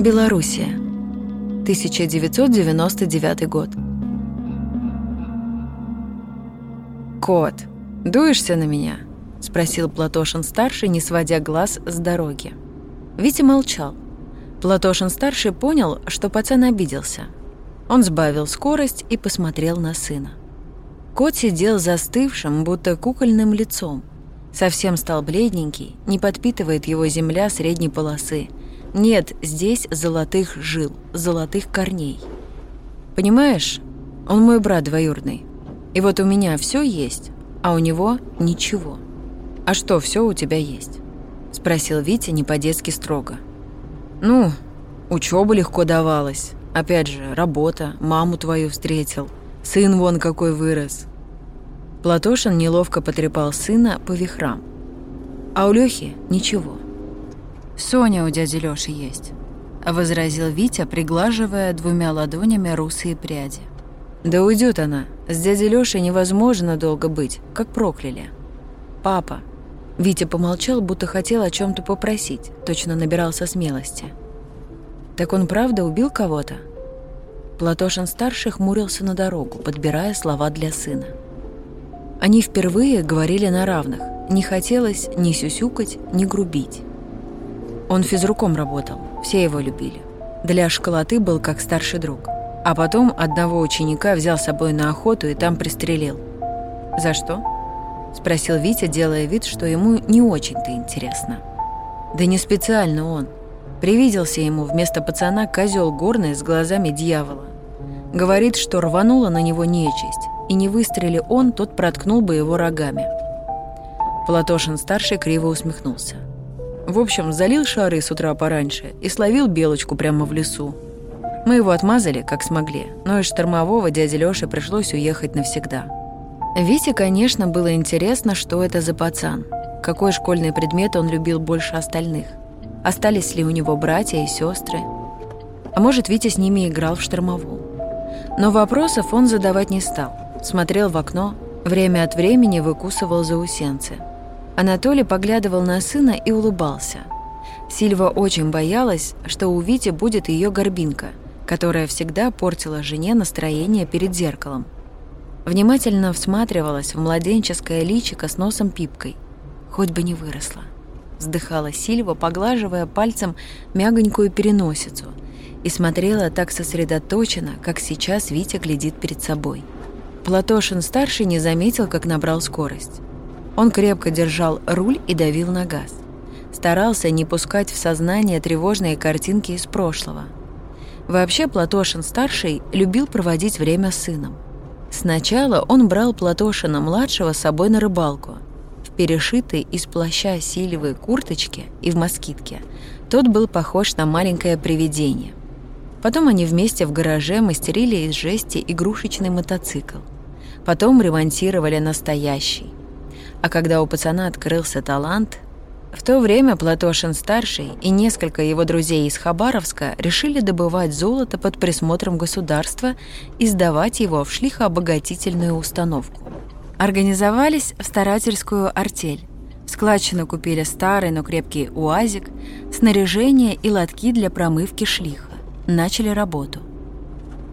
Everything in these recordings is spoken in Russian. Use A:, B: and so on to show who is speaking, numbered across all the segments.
A: Белоруссия. 1999 год. «Кот, дуешься на меня?» — спросил Платошин-старший, не сводя глаз с дороги. Витя молчал. Платошин-старший понял, что пацан обиделся. Он сбавил скорость и посмотрел на сына. Кот сидел застывшим, будто кукольным лицом. Совсем стал бледненький, не подпитывает его земля средней полосы. Нет здесь золотых жил, золотых корней. Понимаешь, он мой брат двоюродный. И вот у меня все есть, а у него ничего. А что все у тебя есть? Спросил Витя не по-детски строго. Ну, учеба легко давалась. Опять же, работа, маму твою встретил. Сын вон какой вырос. Платошин неловко потрепал сына по вихрам. А у Лёхи ничего. «Соня у дяди Лёши есть», — возразил Витя, приглаживая двумя ладонями русые пряди. «Да уйдет она. С дядей Лёшей невозможно долго быть, как прокляли». «Папа». Витя помолчал, будто хотел о чем то попросить, точно набирался смелости. «Так он правда убил кого-то?» Платошин-старший хмурился на дорогу, подбирая слова для сына. Они впервые говорили на равных. Не хотелось ни сюсюкать, ни грубить. Он физруком работал, все его любили. Для школоты был как старший друг. А потом одного ученика взял с собой на охоту и там пристрелил. «За что?» – спросил Витя, делая вид, что ему не очень-то интересно. «Да не специально он. Привиделся ему вместо пацана козел горный с глазами дьявола. Говорит, что рванула на него нечисть, и не выстрели он, тот проткнул бы его рогами. Платошин-старший криво усмехнулся. В общем, залил шары с утра пораньше и словил белочку прямо в лесу. Мы его отмазали, как смогли, но из штормового дяде Лёше пришлось уехать навсегда. Вите, конечно, было интересно, что это за пацан, какой школьный предмет он любил больше остальных. Остались ли у него братья и сестры? А может, Витя с ними играл в штормовую. Но вопросов он задавать не стал смотрел в окно, время от времени выкусывал заусенцы. Анатолий поглядывал на сына и улыбался. Сильва очень боялась, что у Вити будет ее горбинка, которая всегда портила жене настроение перед зеркалом. Внимательно всматривалась в младенческое личико с носом пипкой. Хоть бы не выросла. Вздыхала Сильва, поглаживая пальцем мягонькую переносицу, и смотрела так сосредоточенно, как сейчас Витя глядит перед собой. Платошин-старший не заметил, как набрал скорость. Он крепко держал руль и давил на газ. Старался не пускать в сознание тревожные картинки из прошлого. Вообще Платошин-старший любил проводить время с сыном. Сначала он брал Платошина-младшего с собой на рыбалку. В перешитой из плаща силевой курточке и в москитке. Тот был похож на маленькое привидение. Потом они вместе в гараже мастерили из жести игрушечный мотоцикл. Потом ремонтировали настоящий. А когда у пацана открылся талант, в то время Платошин-старший и несколько его друзей из Хабаровска решили добывать золото под присмотром государства и сдавать его в шлихообогатительную установку. Организовались в старательскую артель. Складчину купили старый, но крепкий уазик, снаряжение и лотки для промывки шлиха начали работу.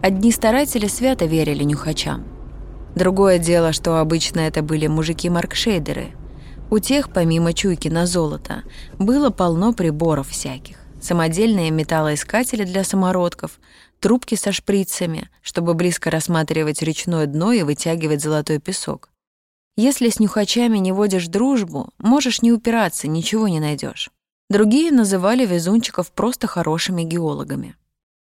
A: Одни старатели свято верили нюхачам. Другое дело, что обычно это были мужики-маркшейдеры. У тех, помимо чуйки на золото, было полно приборов всяких. Самодельные металлоискатели для самородков, трубки со шприцами, чтобы близко рассматривать речное дно и вытягивать золотой песок. Если с нюхачами не водишь дружбу, можешь не упираться, ничего не найдешь. Другие называли везунчиков просто хорошими геологами.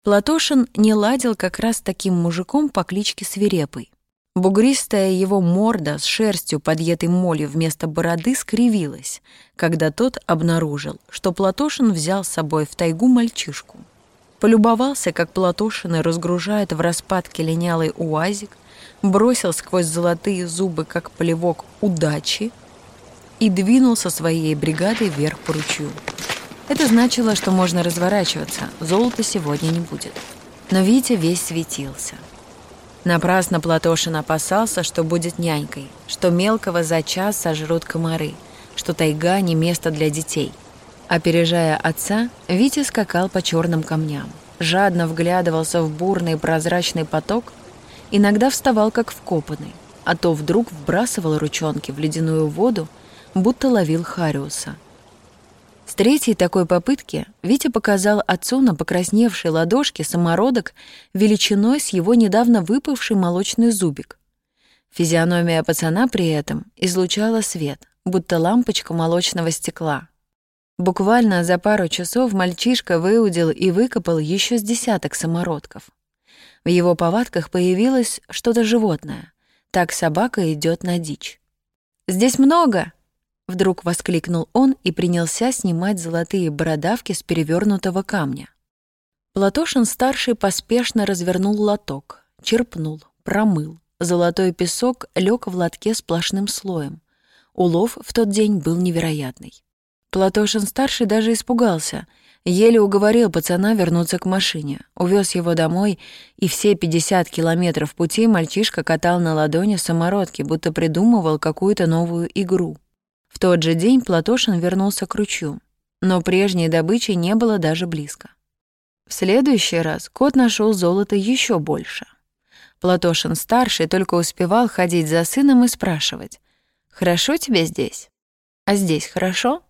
A: Платошин не ладил как раз таким мужиком по кличке Свирепый. Бугристая его морда с шерстью, подъетой молью вместо бороды, скривилась, когда тот обнаружил, что Платошин взял с собой в тайгу мальчишку. Полюбовался, как Платошины разгружают в распадке линялый уазик, бросил сквозь золотые зубы, как плевок удачи, и двинулся своей бригадой вверх по ручью. Это значило, что можно разворачиваться, золота сегодня не будет. Но Витя весь светился. Напрасно Платошин опасался, что будет нянькой, что мелкого за час сожрут комары, что тайга не место для детей. Опережая отца, Витя скакал по черным камням, жадно вглядывался в бурный прозрачный поток, иногда вставал как вкопанный, а то вдруг вбрасывал ручонки в ледяную воду, будто ловил Хариуса. С третьей такой попытки Витя показал отцу на покрасневшей ладошке самородок величиной с его недавно выпавший молочный зубик. Физиономия пацана при этом излучала свет, будто лампочка молочного стекла. Буквально за пару часов мальчишка выудил и выкопал еще с десяток самородков. В его повадках появилось что-то животное. Так собака идет на дичь. «Здесь много!» Вдруг воскликнул он и принялся снимать золотые бородавки с перевернутого камня. Платошин-старший поспешно развернул лоток, черпнул, промыл. Золотой песок лег в лотке сплошным слоем. Улов в тот день был невероятный. Платошин-старший даже испугался, еле уговорил пацана вернуться к машине, увез его домой, и все 50 километров пути мальчишка катал на ладони самородки, будто придумывал какую-то новую игру. Тот же день Платошин вернулся к ручью, но прежней добычи не было даже близко. В следующий раз кот нашел золото еще больше. Платошин-старший только успевал ходить за сыном и спрашивать, «Хорошо тебе здесь? А здесь хорошо?»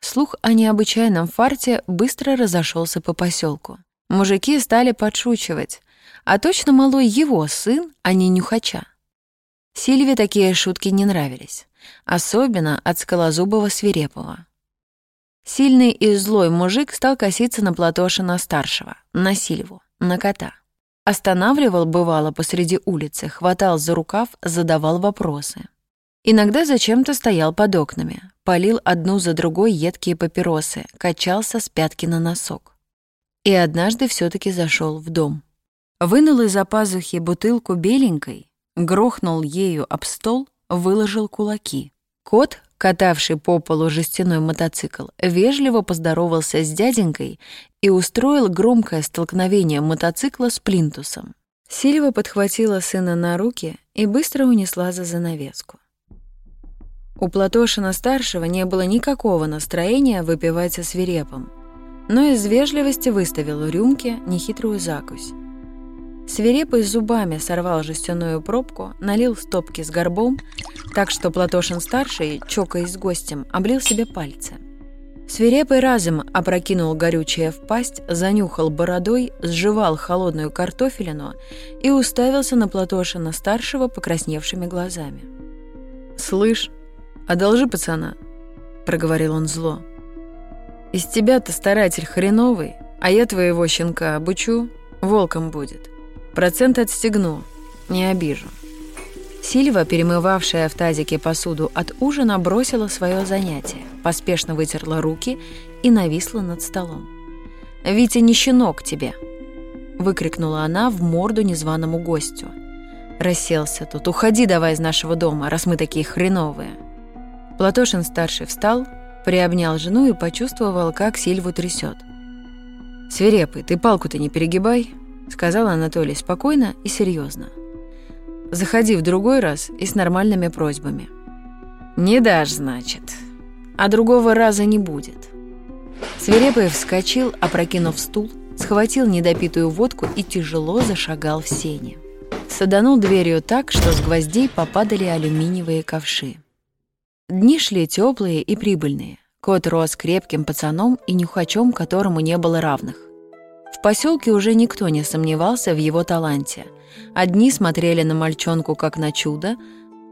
A: Слух о необычайном фарте быстро разошелся по поселку. Мужики стали подшучивать, а точно малой его сын, а не нюхача. Сильве такие шутки не нравились особенно от скалозубого свирепого. Сильный и злой мужик стал коситься на Платошина-старшего, на Сильву, на кота. Останавливал, бывало, посреди улицы, хватал за рукав, задавал вопросы. Иногда зачем-то стоял под окнами, полил одну за другой едкие папиросы, качался с пятки на носок. И однажды все таки зашел в дом. Вынул из-за пазухи бутылку беленькой, грохнул ею об стол выложил кулаки. Кот, катавший по полу жестяной мотоцикл, вежливо поздоровался с дяденькой и устроил громкое столкновение мотоцикла с плинтусом. Сильва подхватила сына на руки и быстро унесла за занавеску. У Платошина-старшего не было никакого настроения выпивать со свирепом, но из вежливости выставил рюмке нехитрую закусь. Свирепый зубами сорвал жестяную пробку, налил стопки с горбом, так что Платошин-старший, чокаясь с гостем, облил себе пальцы. Свирепый разом опрокинул горючее в пасть, занюхал бородой, сживал холодную картофелину и уставился на Платошина-старшего покрасневшими глазами. «Слышь, одолжи пацана», — проговорил он зло. «Из тебя-то старатель хреновый, а я твоего щенка обучу, волком будет». Процент отстегну, не обижу. Сильва, перемывавшая в тазике посуду от ужина, бросила свое занятие, поспешно вытерла руки и нависла над столом. «Витя не щенок тебе!» — выкрикнула она в морду незваному гостю. «Расселся тут. Уходи давай из нашего дома, раз мы такие хреновые». Платошин-старший встал, приобнял жену и почувствовал, как Сильву трясет. «Свирепый, ты палку-то не перегибай», — сказал Анатолий спокойно и серьезно. «Заходи в другой раз и с нормальными просьбами». «Не дашь, значит. А другого раза не будет». Свирепый вскочил, опрокинув стул, схватил недопитую водку и тяжело зашагал в сене. Саданул дверью так, что с гвоздей попадали алюминиевые ковши. Дни шли теплые и прибыльные. Кот рос крепким пацаном и нюхачом, которому не было равных. В поселке уже никто не сомневался в его таланте. Одни смотрели на мальчонку как на чудо,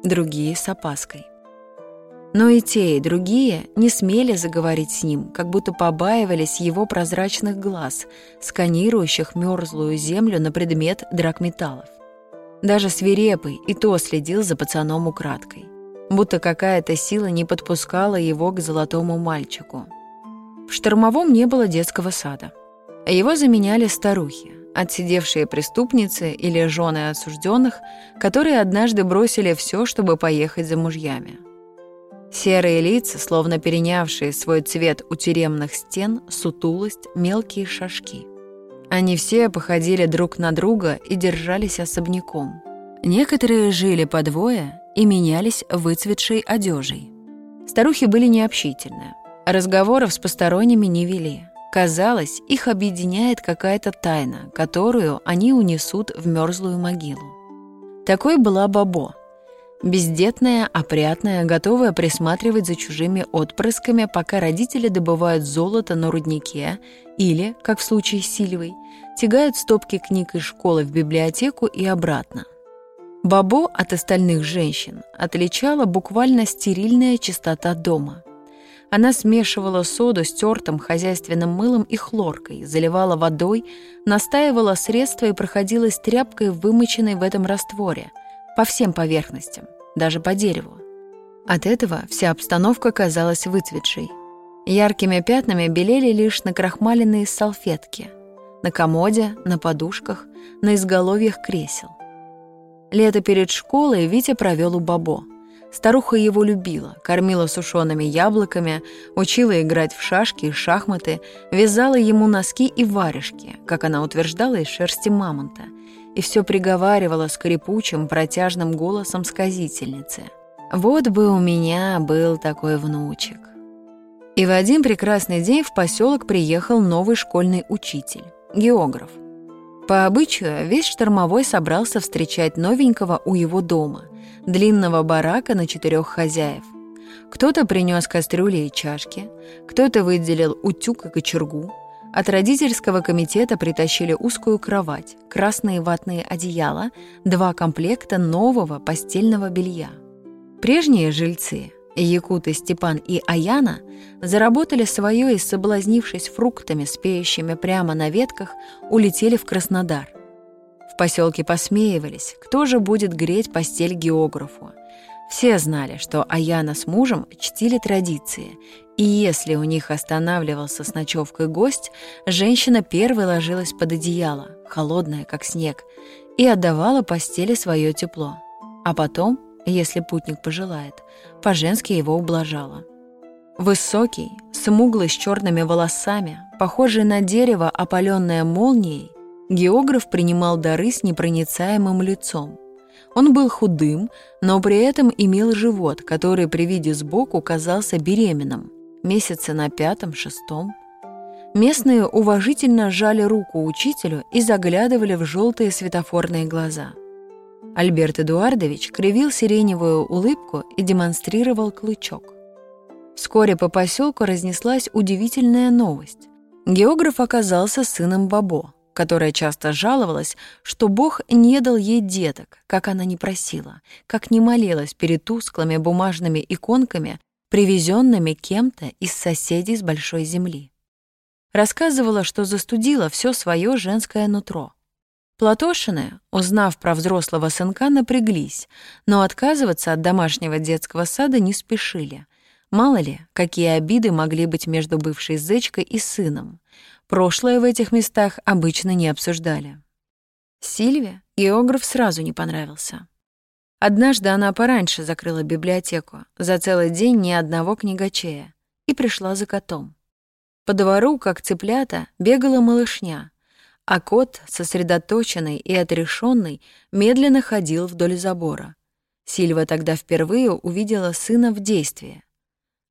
A: другие — с опаской. Но и те, и другие не смели заговорить с ним, как будто побаивались его прозрачных глаз, сканирующих мерзлую землю на предмет драгметаллов. Даже свирепый и то следил за пацаном украдкой, будто какая-то сила не подпускала его к золотому мальчику. В штормовом не было детского сада — его заменяли старухи, отсидевшие преступницы или жены осужденных, которые однажды бросили все, чтобы поехать за мужьями. Серые лица, словно перенявшие свой цвет у тюремных стен, сутулость, мелкие шажки. Они все походили друг на друга и держались особняком. Некоторые жили по двое и менялись выцветшей одежей. Старухи были необщительны. Разговоров с посторонними не вели. Казалось, их объединяет какая-то тайна, которую они унесут в мерзлую могилу. Такой была Бабо. Бездетная, опрятная, готовая присматривать за чужими отпрысками, пока родители добывают золото на руднике или, как в случае с Сильвой, тягают стопки книг из школы в библиотеку и обратно. Бабо от остальных женщин отличала буквально стерильная чистота дома. Она смешивала соду с тертым хозяйственным мылом и хлоркой, заливала водой, настаивала средства и проходилась тряпкой, вымоченной в этом растворе, по всем поверхностям, даже по дереву. От этого вся обстановка казалась выцветшей. Яркими пятнами белели лишь накрахмаленные салфетки — на комоде, на подушках, на изголовьях кресел. Лето перед школой Витя провел у Бабо. Старуха его любила, кормила сушеными яблоками, учила играть в шашки и шахматы, вязала ему носки и варежки, как она утверждала, из шерсти мамонта, и все приговаривала скрипучим, протяжным голосом сказительницы. «Вот бы у меня был такой внучек». И в один прекрасный день в поселок приехал новый школьный учитель географ. По обычаю, весь штормовой собрался встречать новенького у его дома, длинного барака на четырех хозяев. Кто-то принес кастрюли и чашки, кто-то выделил утюг и кочергу. От родительского комитета притащили узкую кровать, красные ватные одеяла, два комплекта нового постельного белья. Прежние жильцы, Якуты Степан и Аяна заработали свое и, соблазнившись фруктами, спеющими прямо на ветках, улетели в Краснодар. В поселке посмеивались, кто же будет греть постель географу. Все знали, что Аяна с мужем чтили традиции, и если у них останавливался с ночевкой гость, женщина первой ложилась под одеяло, холодная, как снег, и отдавала постели свое тепло. А потом если путник пожелает, по-женски его ублажала. Высокий, смуглый с черными волосами, похожий на дерево, опаленное молнией, географ принимал дары с непроницаемым лицом. Он был худым, но при этом имел живот, который при виде сбоку казался беременным, месяца на пятом-шестом. Местные уважительно сжали руку учителю и заглядывали в желтые светофорные глаза – Альберт Эдуардович кривил сиреневую улыбку и демонстрировал клычок. Вскоре по поселку разнеслась удивительная новость. Географ оказался сыном Бабо, которая часто жаловалась, что Бог не дал ей деток, как она не просила, как не молилась перед тусклыми бумажными иконками, привезенными кем-то из соседей с большой земли. Рассказывала, что застудила все свое женское нутро — Платошины, узнав про взрослого сынка, напряглись, но отказываться от домашнего детского сада не спешили. Мало ли, какие обиды могли быть между бывшей зечкой и сыном. Прошлое в этих местах обычно не обсуждали. Сильве географ сразу не понравился. Однажды она пораньше закрыла библиотеку, за целый день ни одного книгачея, и пришла за котом. По двору, как цыплята, бегала малышня — а кот, сосредоточенный и отрешенный, медленно ходил вдоль забора. Сильва тогда впервые увидела сына в действии.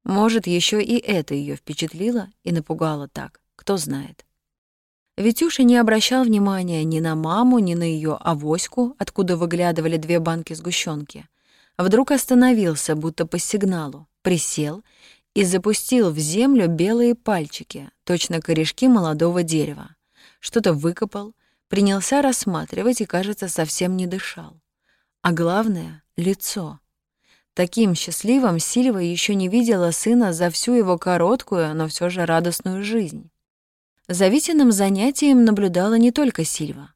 A: Может, еще и это ее впечатлило и напугало так, кто знает. Витюша не обращал внимания ни на маму, ни на ее авоську, откуда выглядывали две банки сгущенки. Вдруг остановился, будто по сигналу, присел и запустил в землю белые пальчики, точно корешки молодого дерева что-то выкопал, принялся рассматривать и, кажется, совсем не дышал. А главное — лицо. Таким счастливым Сильва еще не видела сына за всю его короткую, но все же радостную жизнь. За Витиным занятием наблюдала не только Сильва.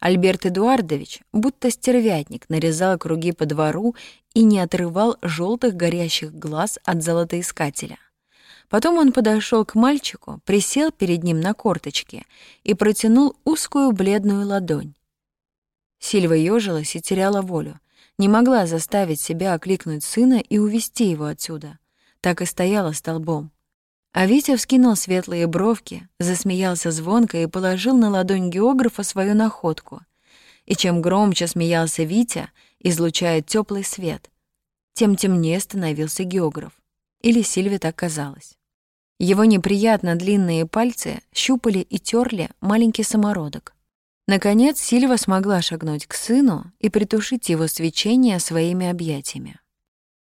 A: Альберт Эдуардович, будто стервятник, нарезал круги по двору и не отрывал желтых горящих глаз от золотоискателя. Потом он подошел к мальчику, присел перед ним на корточки и протянул узкую бледную ладонь. Сильва ежилась и теряла волю, не могла заставить себя окликнуть сына и увести его отсюда. Так и стояла столбом. А Витя вскинул светлые бровки, засмеялся звонко и положил на ладонь географа свою находку. И чем громче смеялся Витя, излучая теплый свет, тем темнее становился географ. Или Сильве так казалось. Его неприятно длинные пальцы щупали и терли маленький самородок. Наконец Сильва смогла шагнуть к сыну и притушить его свечение своими объятиями.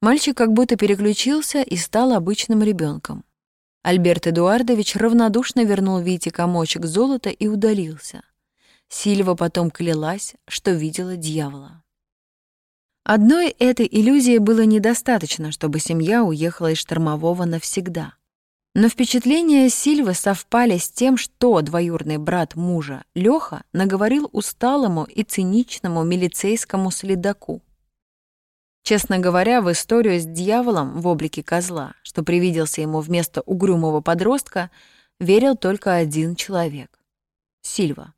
A: Мальчик как будто переключился и стал обычным ребенком. Альберт Эдуардович равнодушно вернул Вите комочек золота и удалился. Сильва потом клялась, что видела дьявола. Одной этой иллюзии было недостаточно, чтобы семья уехала из Штормового навсегда. Но впечатления Сильвы совпали с тем, что двоюродный брат мужа, Лёха, наговорил усталому и циничному милицейскому следаку. Честно говоря, в историю с дьяволом в облике козла, что привиделся ему вместо угрюмого подростка, верил только один человек — Сильва.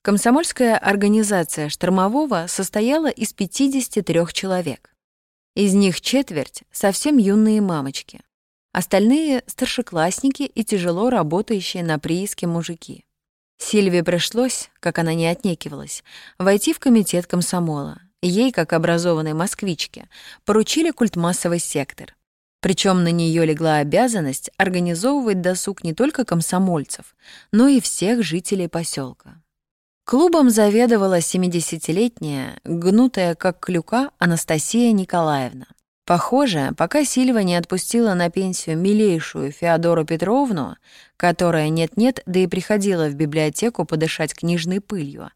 A: Комсомольская организация Штормового состояла из 53 человек. Из них четверть — совсем юные мамочки. Остальные — старшеклассники и тяжело работающие на прииске мужики. Сильве пришлось, как она не отнекивалась, войти в комитет комсомола. Ей, как образованной москвичке, поручили культмассовый сектор. Причем на нее легла обязанность организовывать досуг не только комсомольцев, но и всех жителей поселка. Клубом заведовала 70-летняя, гнутая как клюка, Анастасия Николаевна. Похоже, пока Сильва не отпустила на пенсию милейшую Феодору Петровну, которая нет-нет, да и приходила в библиотеку подышать книжной пылью,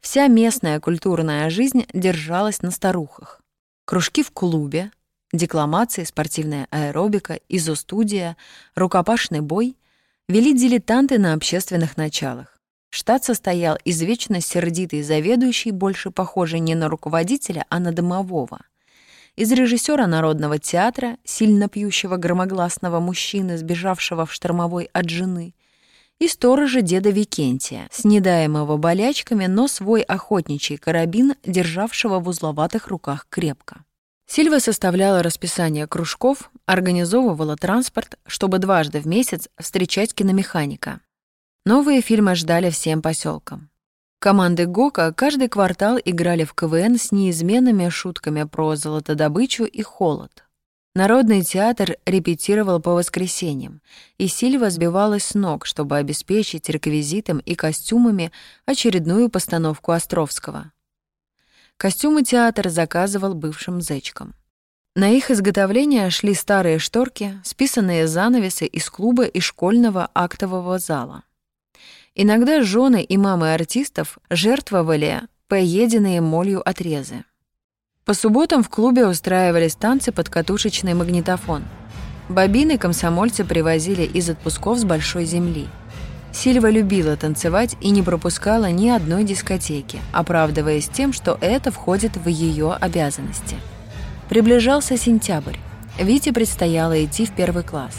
A: вся местная культурная жизнь держалась на старухах. Кружки в клубе, декламации, спортивная аэробика, изо-студия, рукопашный бой вели дилетанты на общественных началах. Штат состоял из вечно сердитой заведующей, больше похожей не на руководителя, а на домового. Из режиссера Народного театра, сильно пьющего громогласного мужчины, сбежавшего в штормовой от жены, и сторожа деда Викентия, снедаемого болячками, но свой охотничий карабин, державшего в узловатых руках крепко. Сильва составляла расписание кружков, организовывала транспорт, чтобы дважды в месяц встречать киномеханика. Новые фильмы ждали всем поселкам. Команды ГОКа каждый квартал играли в КВН с неизменными шутками про золотодобычу и холод. Народный театр репетировал по воскресеньям, и Сильва сбивалась с ног, чтобы обеспечить реквизитом и костюмами очередную постановку Островского. Костюмы театр заказывал бывшим зечкам. На их изготовление шли старые шторки, списанные занавесы из клуба и школьного актового зала. Иногда жены и мамы артистов жертвовали поеденные молью отрезы. По субботам в клубе устраивались танцы под катушечный магнитофон. Бобины комсомольцы привозили из отпусков с большой земли. Сильва любила танцевать и не пропускала ни одной дискотеки, оправдываясь тем, что это входит в ее обязанности. Приближался сентябрь. Вите предстояло идти в первый класс.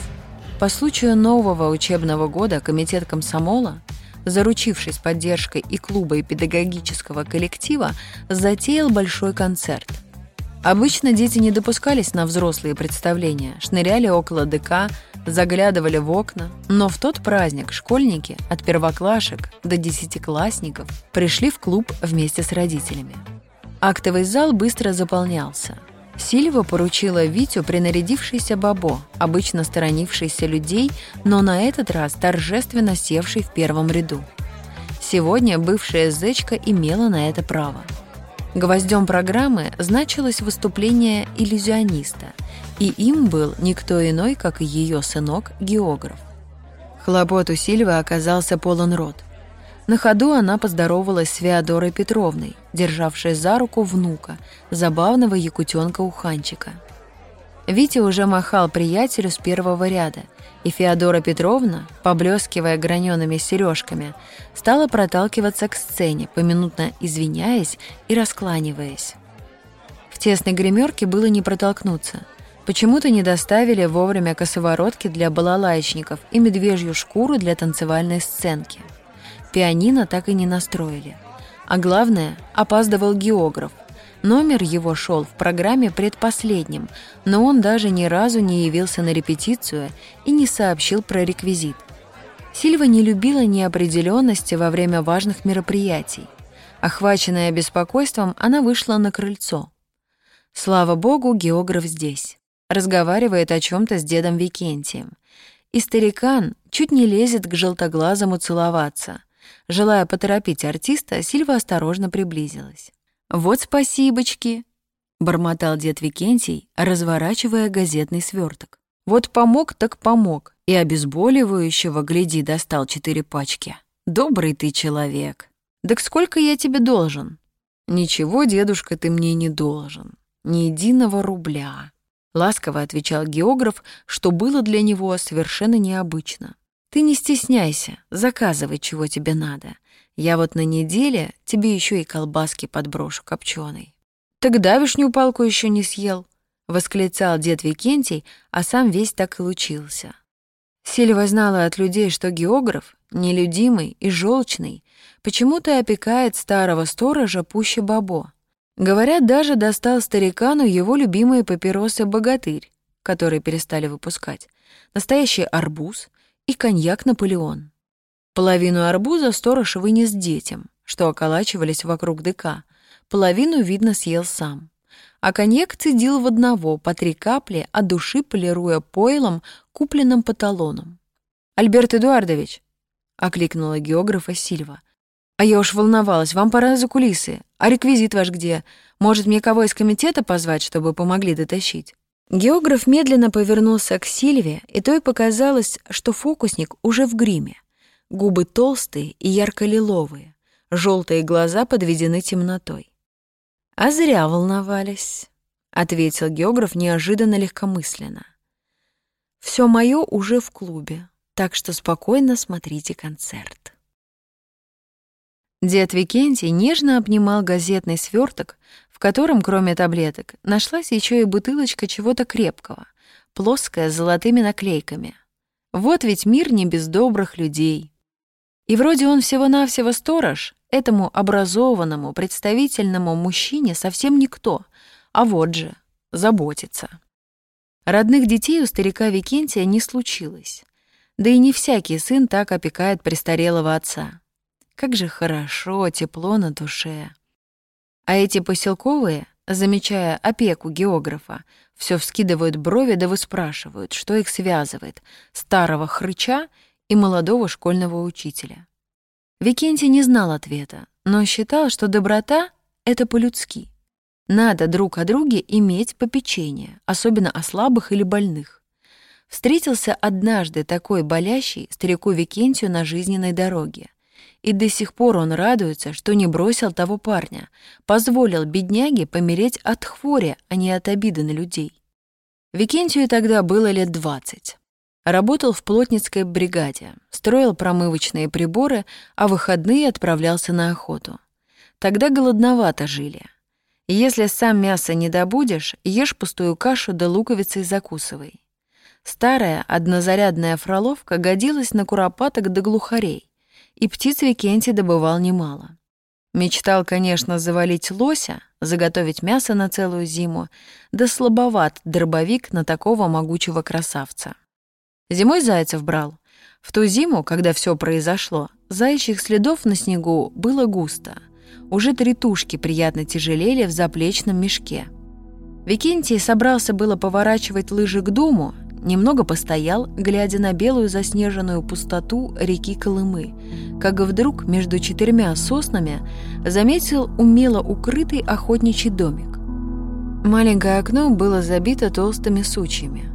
A: По случаю нового учебного года комитет комсомола заручившись поддержкой и клуба, и педагогического коллектива, затеял большой концерт. Обычно дети не допускались на взрослые представления, шныряли около ДК, заглядывали в окна, но в тот праздник школьники от первоклашек до десятиклассников пришли в клуб вместе с родителями. Актовый зал быстро заполнялся – Сильва поручила Витю принарядившийся Бабо, обычно сторонившийся людей, но на этот раз торжественно севший в первом ряду. Сегодня бывшая зечка имела на это право. Гвоздем программы значилось выступление иллюзиониста, и им был никто иной, как ее сынок, географ. Хлопот у Сильвы оказался полон рот – на ходу она поздоровалась с Феодорой Петровной, державшей за руку внука, забавного якутенка-уханчика. Витя уже махал приятелю с первого ряда, и Феодора Петровна, поблескивая гранеными сережками, стала проталкиваться к сцене, поминутно извиняясь и раскланиваясь. В тесной гримерке было не протолкнуться. Почему-то не доставили вовремя косоворотки для балалайчников и медвежью шкуру для танцевальной сценки – Пианино так и не настроили. А главное, опаздывал географ. Номер его шел в программе предпоследним, но он даже ни разу не явился на репетицию и не сообщил про реквизит. Сильва не любила неопределенности во время важных мероприятий. Охваченная беспокойством, она вышла на крыльцо. Слава богу, географ здесь. Разговаривает о чем то с дедом Викентием. и старикан чуть не лезет к желтоглазому целоваться. Желая поторопить артиста, Сильва осторожно приблизилась. «Вот спасибочки», — бормотал дед Викентий, разворачивая газетный сверток. «Вот помог так помог, и обезболивающего, гляди, достал четыре пачки. Добрый ты человек. Так сколько я тебе должен?» «Ничего, дедушка, ты мне не должен. Ни единого рубля», — ласково отвечал географ, что было для него совершенно необычно. «Ты не стесняйся, заказывай, чего тебе надо. Я вот на неделе тебе еще и колбаски подброшу копченой». «Так давишнюю палку еще не съел», — восклицал дед Викентий, а сам весь так и лучился. Сильва знала от людей, что географ, нелюдимый и желчный, почему-то опекает старого сторожа пуще бабо. Говорят, даже достал старикану его любимые папиросы «Богатырь», которые перестали выпускать, настоящий арбуз и коньяк «Наполеон». Половину арбуза сторож вынес детям, что околачивались вокруг ДК, половину, видно, съел сам. А коньяк цедил в одного, по три капли, от души полируя пойлом, купленным по талонам. «Альберт Эдуардович», — окликнула географа Сильва, «а я уж волновалась, вам пора за кулисы, а реквизит ваш где? Может, мне кого из комитета позвать, чтобы помогли дотащить?» Географ медленно повернулся к Сильве, и той показалось, что фокусник уже в гриме. Губы толстые и ярко-лиловые, желтые глаза подведены темнотой. «А зря волновались», — ответил географ неожиданно легкомысленно. «Все мое уже в клубе, так что спокойно смотрите концерт». Дед Викентий нежно обнимал газетный сверток, котором, кроме таблеток, нашлась еще и бутылочка чего-то крепкого, плоская с золотыми наклейками. Вот ведь мир не без добрых людей. И вроде он всего-навсего сторож, этому образованному, представительному мужчине совсем никто, а вот же, заботится. Родных детей у старика Викентия не случилось. Да и не всякий сын так опекает престарелого отца. Как же хорошо, тепло на душе. А эти поселковые, замечая опеку географа, все вскидывают брови да выспрашивают, что их связывает, старого хрыча и молодого школьного учителя. Викентий не знал ответа, но считал, что доброта — это по-людски. Надо друг о друге иметь попечение, особенно о слабых или больных. Встретился однажды такой болящий старику Викентию на жизненной дороге. И до сих пор он радуется, что не бросил того парня, позволил бедняге помереть от хвори, а не от обиды на людей. Викентию тогда было лет двадцать. Работал в плотницкой бригаде, строил промывочные приборы, а выходные отправлялся на охоту. Тогда голодновато жили. Если сам мясо не добудешь, ешь пустую кашу да луковицей закусывай. Старая однозарядная фроловка годилась на куропаток да глухарей и птиц Викентий добывал немало. Мечтал, конечно, завалить лося, заготовить мясо на целую зиму, да слабоват дробовик на такого могучего красавца. Зимой зайцев брал. В ту зиму, когда все произошло, заячьих следов на снегу было густо. Уже три тушки приятно тяжелели в заплечном мешке. Викентий собрался было поворачивать лыжи к дому, Немного постоял, глядя на белую заснеженную пустоту реки Колымы, как вдруг между четырьмя соснами заметил умело укрытый охотничий домик. Маленькое окно было забито толстыми сучьями,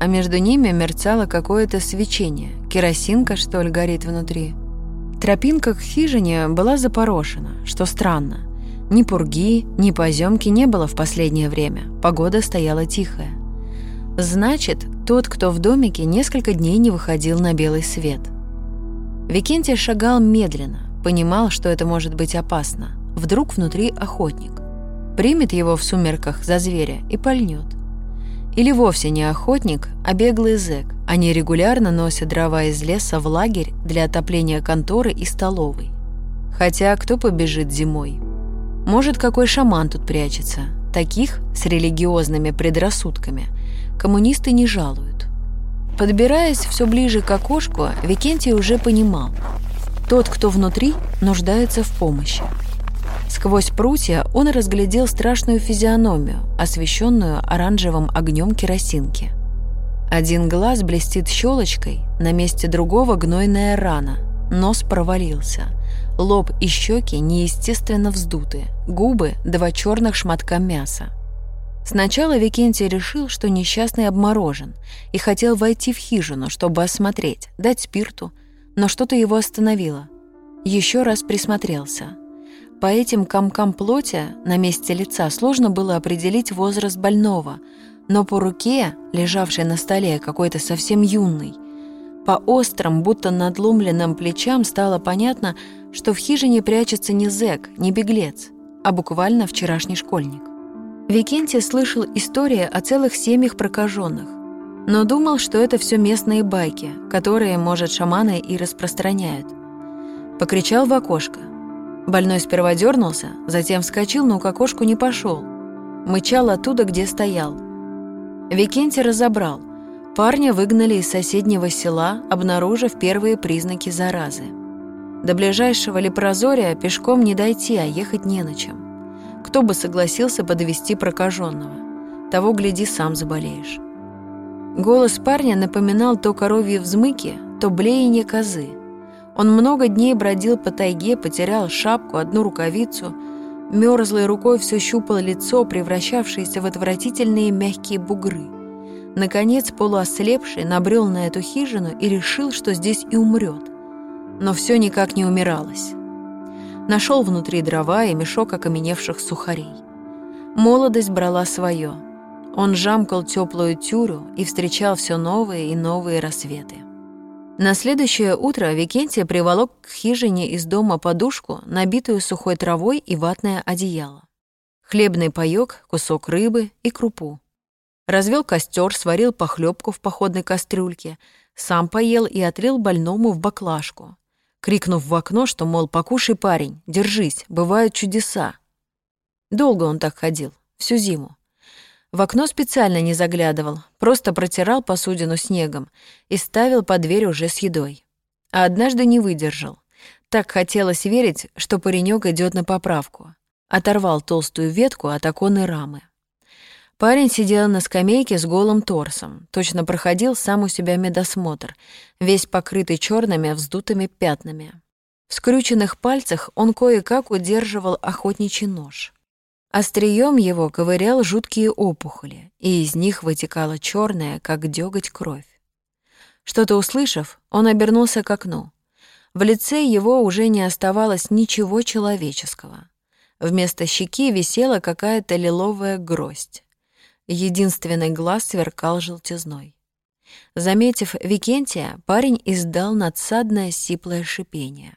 A: а между ними мерцало какое-то свечение, керосинка, что ли, горит внутри. Тропинка к хижине была запорошена, что странно. Ни пурги, ни поземки не было в последнее время, погода стояла тихая. Значит, тот, кто в домике, несколько дней не выходил на белый свет. Викентий шагал медленно, понимал, что это может быть опасно. Вдруг внутри охотник. Примет его в сумерках за зверя и пальнет. Или вовсе не охотник, а беглый зэк. Они регулярно носят дрова из леса в лагерь для отопления конторы и столовой. Хотя кто побежит зимой? Может, какой шаман тут прячется? Таких с религиозными предрассудками коммунисты не жалуют. Подбираясь все ближе к окошку, Викентий уже понимал. Тот, кто внутри, нуждается в помощи. Сквозь прутья он разглядел страшную физиономию, освещенную оранжевым огнем керосинки. Один глаз блестит щелочкой, на месте другого гнойная рана, нос провалился, лоб и щеки неестественно вздуты, губы — два черных шматка мяса. Сначала Викентий решил, что несчастный обморожен, и хотел войти в хижину, чтобы осмотреть, дать спирту, но что-то его остановило. Еще раз присмотрелся. По этим комкам плоти на месте лица сложно было определить возраст больного, но по руке, лежавшей на столе, какой-то совсем юный, по острым, будто надломленным плечам стало понятно, что в хижине прячется не зэк, не беглец, а буквально вчерашний школьник. Викентий слышал истории о целых семьях прокаженных, но думал, что это все местные байки, которые, может, шаманы и распространяют. Покричал в окошко. Больной сперва дернулся, затем вскочил, но к окошку не пошел. Мычал оттуда, где стоял. Викентий разобрал. Парня выгнали из соседнего села, обнаружив первые признаки заразы. До ближайшего лепрозория пешком не дойти, а ехать не на чем. Кто бы согласился подвести прокаженного? Того, гляди, сам заболеешь. Голос парня напоминал то коровьи взмыки, то блеяние козы. Он много дней бродил по тайге, потерял шапку, одну рукавицу, мерзлой рукой все щупал лицо, превращавшееся в отвратительные мягкие бугры. Наконец, полуослепший, набрел на эту хижину и решил, что здесь и умрет. Но все никак не умиралось. Нашел внутри дрова и мешок окаменевших сухарей. Молодость брала свое. Он жамкал теплую тюрю и встречал все новые и новые рассветы. На следующее утро Викентия приволок к хижине из дома подушку, набитую сухой травой и ватное одеяло. Хлебный паёк, кусок рыбы и крупу. Развел костер, сварил похлебку в походной кастрюльке, сам поел и отрил больному в баклажку, крикнув в окно, что, мол, покушай, парень, держись, бывают чудеса. Долго он так ходил, всю зиму. В окно специально не заглядывал, просто протирал посудину снегом и ставил под дверь уже с едой. А однажды не выдержал. Так хотелось верить, что паренек идет на поправку. Оторвал толстую ветку от оконной рамы. Парень сидел на скамейке с голым торсом, точно проходил сам у себя медосмотр, весь покрытый черными вздутыми пятнами. В скрюченных пальцах он кое-как удерживал охотничий нож. Острием его ковырял жуткие опухоли, и из них вытекала черная, как дёготь, кровь. Что-то услышав, он обернулся к окну. В лице его уже не оставалось ничего человеческого. Вместо щеки висела какая-то лиловая гроздь. Единственный глаз сверкал желтизной. Заметив Викентия, парень издал надсадное сиплое шипение.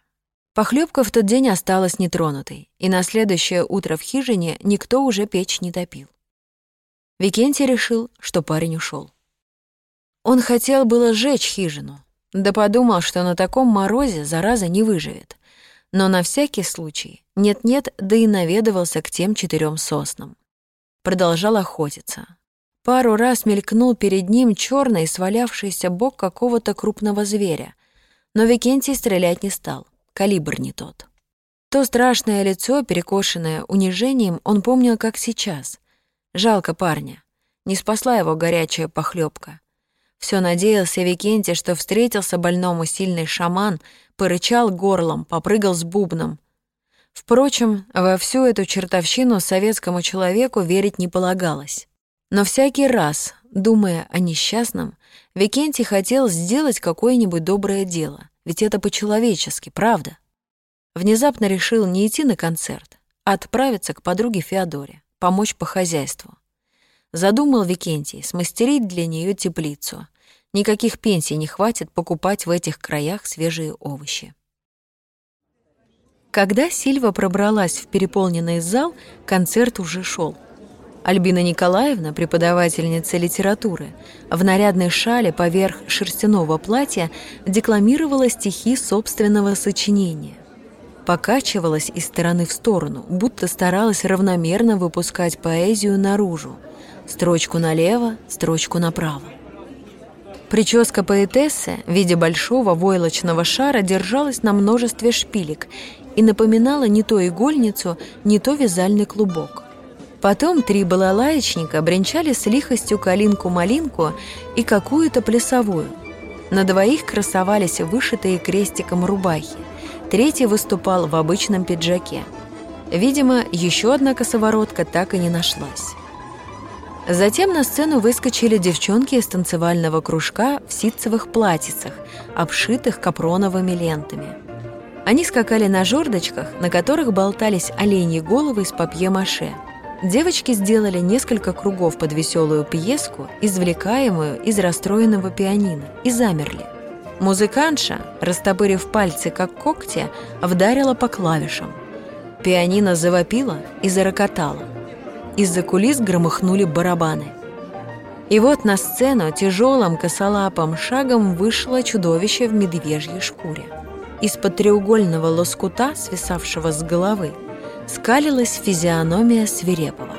A: Похлебка в тот день осталась нетронутой, и на следующее утро в хижине никто уже печь не топил. Викентий решил, что парень ушел. Он хотел было сжечь хижину, да подумал, что на таком морозе зараза не выживет. Но на всякий случай нет-нет, да и наведывался к тем четырем соснам продолжал охотиться. Пару раз мелькнул перед ним черный свалявшийся бок какого-то крупного зверя, но Викентий стрелять не стал, калибр не тот. То страшное лицо, перекошенное унижением, он помнил как сейчас. Жалко парня. Не спасла его горячая похлебка. Все надеялся Викентий, что встретился больному сильный шаман, порычал горлом, попрыгал с бубном — Впрочем, во всю эту чертовщину советскому человеку верить не полагалось. Но всякий раз, думая о несчастном, Викентий хотел сделать какое-нибудь доброе дело, ведь это по-человечески, правда? Внезапно решил не идти на концерт, а отправиться к подруге Феодоре, помочь по хозяйству. Задумал Викентий смастерить для нее теплицу. Никаких пенсий не хватит покупать в этих краях свежие овощи. Когда Сильва пробралась в переполненный зал, концерт уже шел. Альбина Николаевна, преподавательница литературы, в нарядной шале поверх шерстяного платья декламировала стихи собственного сочинения. Покачивалась из стороны в сторону, будто старалась равномерно выпускать поэзию наружу. Строчку налево, строчку направо. Прическа поэтессы в виде большого войлочного шара держалась на множестве шпилек и напоминала не то игольницу, не то вязальный клубок. Потом три балалаечника бренчали с лихостью калинку-малинку и какую-то плясовую. На двоих красовались вышитые крестиком рубахи. Третий выступал в обычном пиджаке. Видимо, еще одна косоворотка так и не нашлась. Затем на сцену выскочили девчонки из танцевального кружка в ситцевых платьицах, обшитых капроновыми лентами. Они скакали на жердочках, на которых болтались оленьи головы из папье-маше. Девочки сделали несколько кругов под веселую пьеску, извлекаемую из расстроенного пианино, и замерли. Музыкантша, растопырив пальцы как когти, вдарила по клавишам. Пианино завопило и зарокотало. Из-за кулис громыхнули барабаны. И вот на сцену тяжелым косолапым шагом вышло чудовище в медвежьей шкуре. Из-под треугольного лоскута, свисавшего с головы, скалилась физиономия свирепого.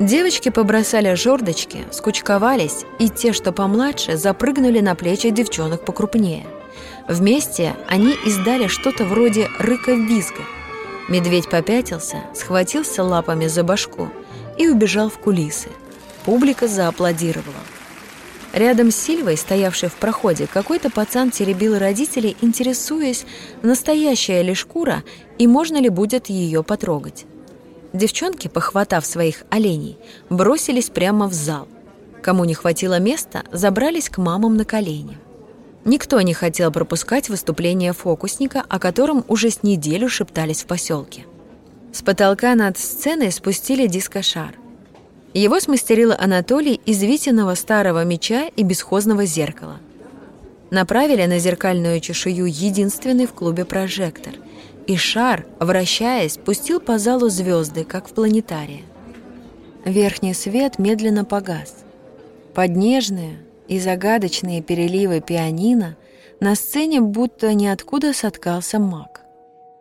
A: Девочки побросали жердочки, скучковались, и те, что помладше, запрыгнули на плечи девчонок покрупнее. Вместе они издали что-то вроде рыка-визга – Медведь попятился, схватился лапами за башку и убежал в кулисы. Публика зааплодировала. Рядом с Сильвой, стоявшей в проходе, какой-то пацан теребил родителей, интересуясь, настоящая ли шкура и можно ли будет ее потрогать. Девчонки, похватав своих оленей, бросились прямо в зал. Кому не хватило места, забрались к мамам на колени. Никто не хотел пропускать выступление фокусника, о котором уже с неделю шептались в поселке. С потолка над сценой спустили дискошар. Его смастерил Анатолий из Витиного старого меча и бесхозного зеркала. Направили на зеркальную чешую единственный в клубе прожектор, и шар, вращаясь, пустил по залу звезды, как в планетарии. Верхний свет медленно погас. Под нежную, и загадочные переливы пианино, на сцене будто ниоткуда соткался маг.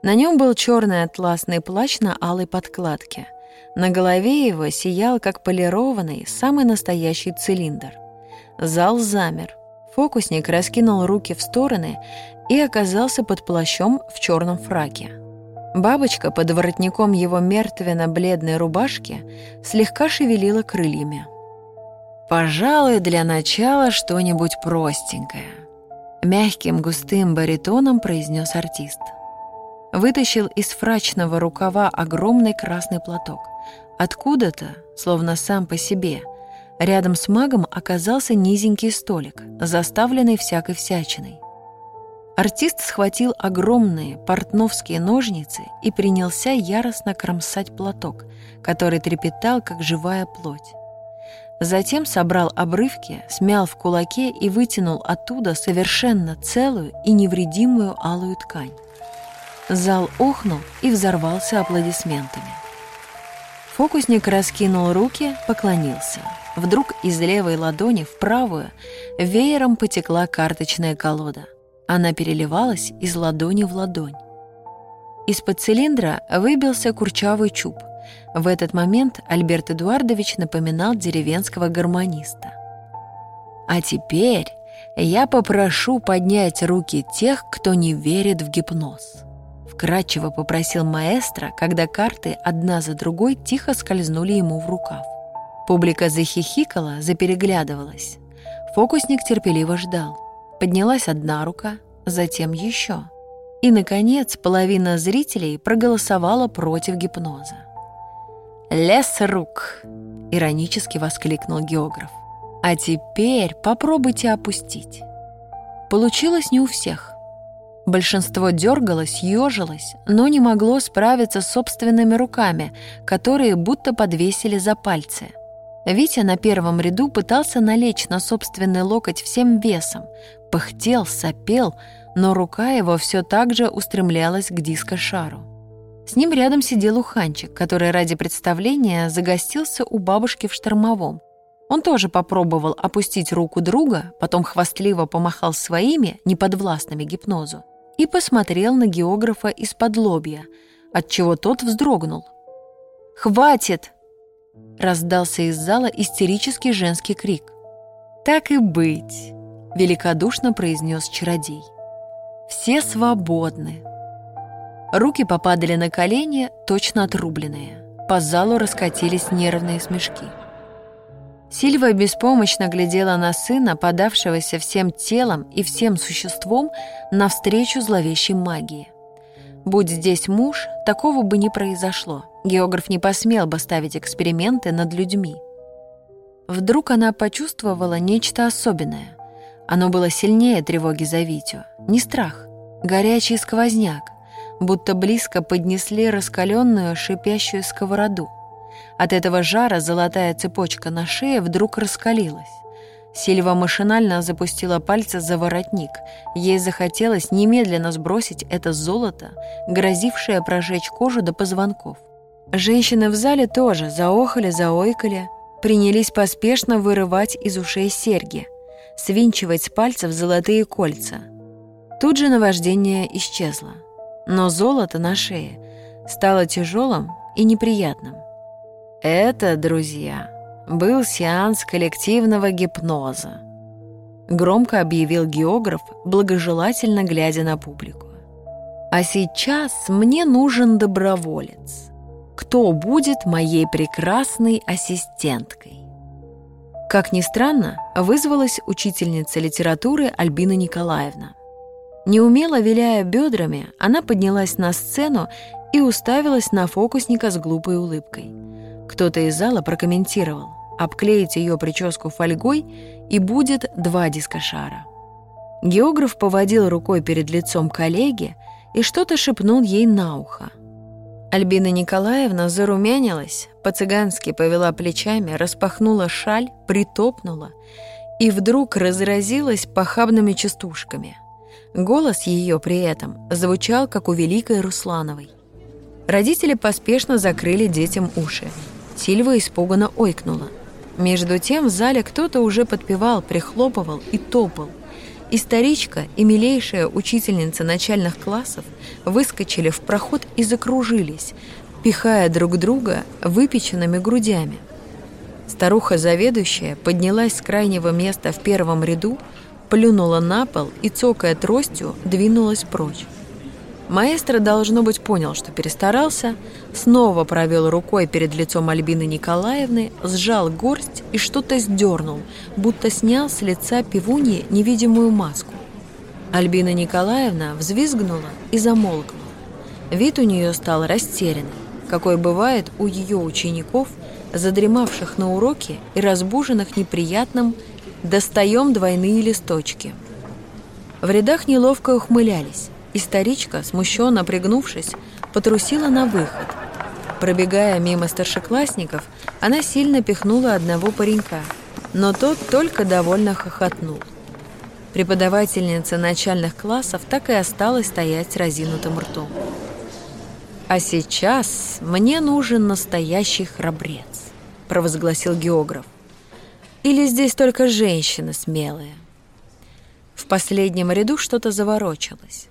A: На нем был черный атласный плащ на алой подкладке. На голове его сиял, как полированный, самый настоящий цилиндр. Зал замер. Фокусник раскинул руки в стороны и оказался под плащом в черном фраке. Бабочка под воротником его мертвенно-бледной рубашки слегка шевелила крыльями. Пожалуй, для начала что-нибудь простенькое. Мягким густым баритоном произнес артист. Вытащил из фрачного рукава огромный красный платок. Откуда-то, словно сам по себе, рядом с магом оказался низенький столик, заставленный всякой всячиной. Артист схватил огромные портновские ножницы и принялся яростно кромсать платок, который трепетал, как живая плоть. Затем собрал обрывки, смял в кулаке и вытянул оттуда совершенно целую и невредимую алую ткань. Зал охнул и взорвался аплодисментами. Фокусник раскинул руки, поклонился. Вдруг из левой ладони в правую веером потекла карточная колода. Она переливалась из ладони в ладонь. Из-под цилиндра выбился курчавый чуб – в этот момент Альберт Эдуардович напоминал деревенского гармониста. «А теперь я попрошу поднять руки тех, кто не верит в гипноз», вкратчиво попросил маэстро, когда карты одна за другой тихо скользнули ему в рукав. Публика захихикала, запереглядывалась. Фокусник терпеливо ждал. Поднялась одна рука, затем еще. И, наконец, половина зрителей проголосовала против гипноза. «Лес рук!» — иронически воскликнул географ. «А теперь попробуйте опустить». Получилось не у всех. Большинство дергалось, ежилось, но не могло справиться с собственными руками, которые будто подвесили за пальцы. Витя на первом ряду пытался налечь на собственный локоть всем весом, пыхтел, сопел, но рука его все так же устремлялась к дискошару. С ним рядом сидел уханчик, который ради представления загостился у бабушки в штормовом. Он тоже попробовал опустить руку друга, потом хвастливо помахал своими, неподвластными гипнозу, и посмотрел на географа из-под лобья, отчего тот вздрогнул. «Хватит!» — раздался из зала истерический женский крик. «Так и быть!» — великодушно произнес чародей. «Все свободны!» Руки попадали на колени, точно отрубленные. по залу раскатились нервные смешки. Сильва беспомощно глядела на сына, подавшегося всем телом и всем существом навстречу зловещей магии. Будь здесь муж, такого бы не произошло. Географ не посмел бы ставить эксперименты над людьми. Вдруг она почувствовала нечто особенное. Оно было сильнее тревоги за Витю. Не страх, горячий сквозняк, будто близко поднесли раскаленную шипящую сковороду. От этого жара золотая цепочка на шее вдруг раскалилась. Сильва машинально запустила пальцы за воротник. Ей захотелось немедленно сбросить это золото, грозившее прожечь кожу до позвонков. Женщины в зале тоже заохали, заойкали, принялись поспешно вырывать из ушей серьги, свинчивать с пальцев золотые кольца. Тут же наваждение исчезло. Но золото на шее стало тяжелым и неприятным. Это, друзья, был сеанс коллективного гипноза. Громко объявил географ, благожелательно глядя на публику. А сейчас мне нужен доброволец. Кто будет моей прекрасной ассистенткой? Как ни странно, вызвалась учительница литературы Альбина Николаевна. Неумело виляя бедрами, она поднялась на сцену и уставилась на фокусника с глупой улыбкой. Кто-то из зала прокомментировал. Обклеить ее прическу фольгой, и будет два дискошара. Географ поводил рукой перед лицом коллеги и что-то шепнул ей на ухо. Альбина Николаевна зарумянилась, по-цыгански повела плечами, распахнула шаль, притопнула и вдруг разразилась похабными частушками. Голос ее при этом звучал, как у Великой Руслановой. Родители поспешно закрыли детям уши. Сильва испуганно ойкнула. Между тем в зале кто-то уже подпевал, прихлопывал и топал. И старичка, и милейшая учительница начальных классов выскочили в проход и закружились, пихая друг друга выпеченными грудями. Старуха-заведующая поднялась с крайнего места в первом ряду, плюнула на пол и, цокая тростью, двинулась прочь. Маэстро, должно быть, понял, что перестарался, снова провел рукой перед лицом Альбины Николаевны, сжал горсть и что-то сдернул, будто снял с лица пивуньи невидимую маску. Альбина Николаевна взвизгнула и замолкла. Вид у нее стал растерянный, какой бывает у ее учеников, задремавших на уроке и разбуженных неприятным Достаем двойные листочки. В рядах неловко ухмылялись, и старичка, смущенно пригнувшись, потрусила на выход. Пробегая мимо старшеклассников, она сильно пихнула одного паренька, но тот только довольно хохотнул. Преподавательница начальных классов так и осталась стоять с разинутым ртом. «А сейчас мне нужен настоящий храбрец», – провозгласил географ. Или здесь только женщины смелые? В последнем ряду что-то заворочилось.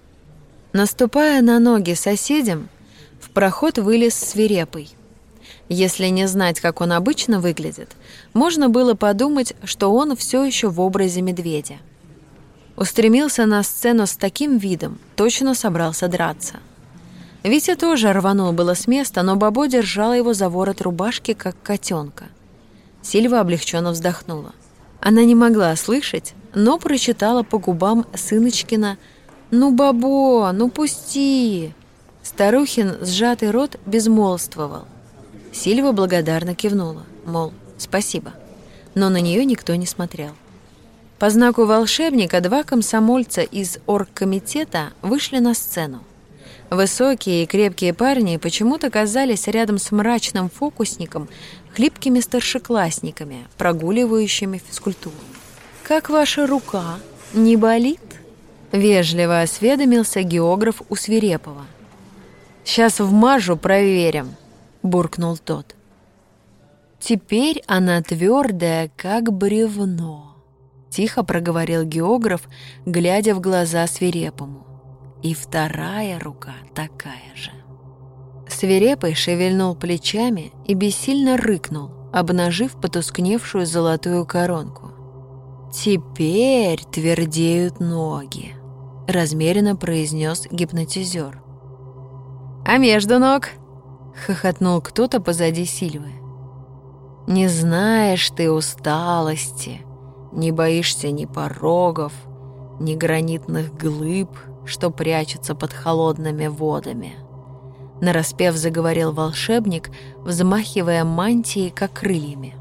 A: Наступая на ноги соседям, в проход вылез свирепый. Если не знать, как он обычно выглядит, можно было подумать, что он все еще в образе медведя. Устремился на сцену с таким видом, точно собрался драться. Витя тоже рванул было с места, но Бабо держала его за ворот рубашки, как котенка — Сильва облегченно вздохнула. Она не могла слышать, но прочитала по губам сыночкина «Ну, бабо, ну пусти!» Старухин сжатый рот безмолвствовал. Сильва благодарно кивнула, мол, спасибо. Но на нее никто не смотрел. По знаку волшебника два комсомольца из оргкомитета вышли на сцену. Высокие и крепкие парни почему-то казались рядом с мрачным фокусником хлипкими старшеклассниками, прогуливающими физкультуру. «Как ваша рука? Не болит?» — вежливо осведомился географ у Свирепова. «Сейчас вмажу, проверим», — буркнул тот. «Теперь она твердая, как бревно», — тихо проговорил географ, глядя в глаза Свирепому. «И вторая рука такая же». Свирепый шевельнул плечами и бессильно рыкнул, обнажив потускневшую золотую коронку. «Теперь твердеют ноги», — размеренно произнес гипнотизер. «А между ног?» — хохотнул кто-то позади Сильвы. «Не знаешь ты усталости, не боишься ни порогов, ни гранитных глыб, что прячутся под холодными водами». Нараспев заговорил волшебник, взмахивая мантией, как крыльями.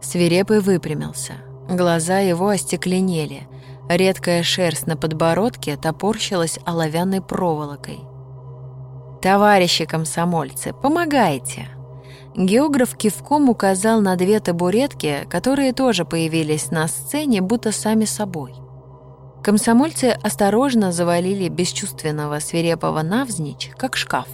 A: Свирепый выпрямился. Глаза его остекленели. Редкая шерсть на подбородке топорщилась оловянной проволокой. «Товарищи комсомольцы, помогайте!» Географ кивком указал на две табуретки, которые тоже появились на сцене, будто сами собой. Комсомольцы осторожно завалили бесчувственного свирепого навзничь, как шкаф,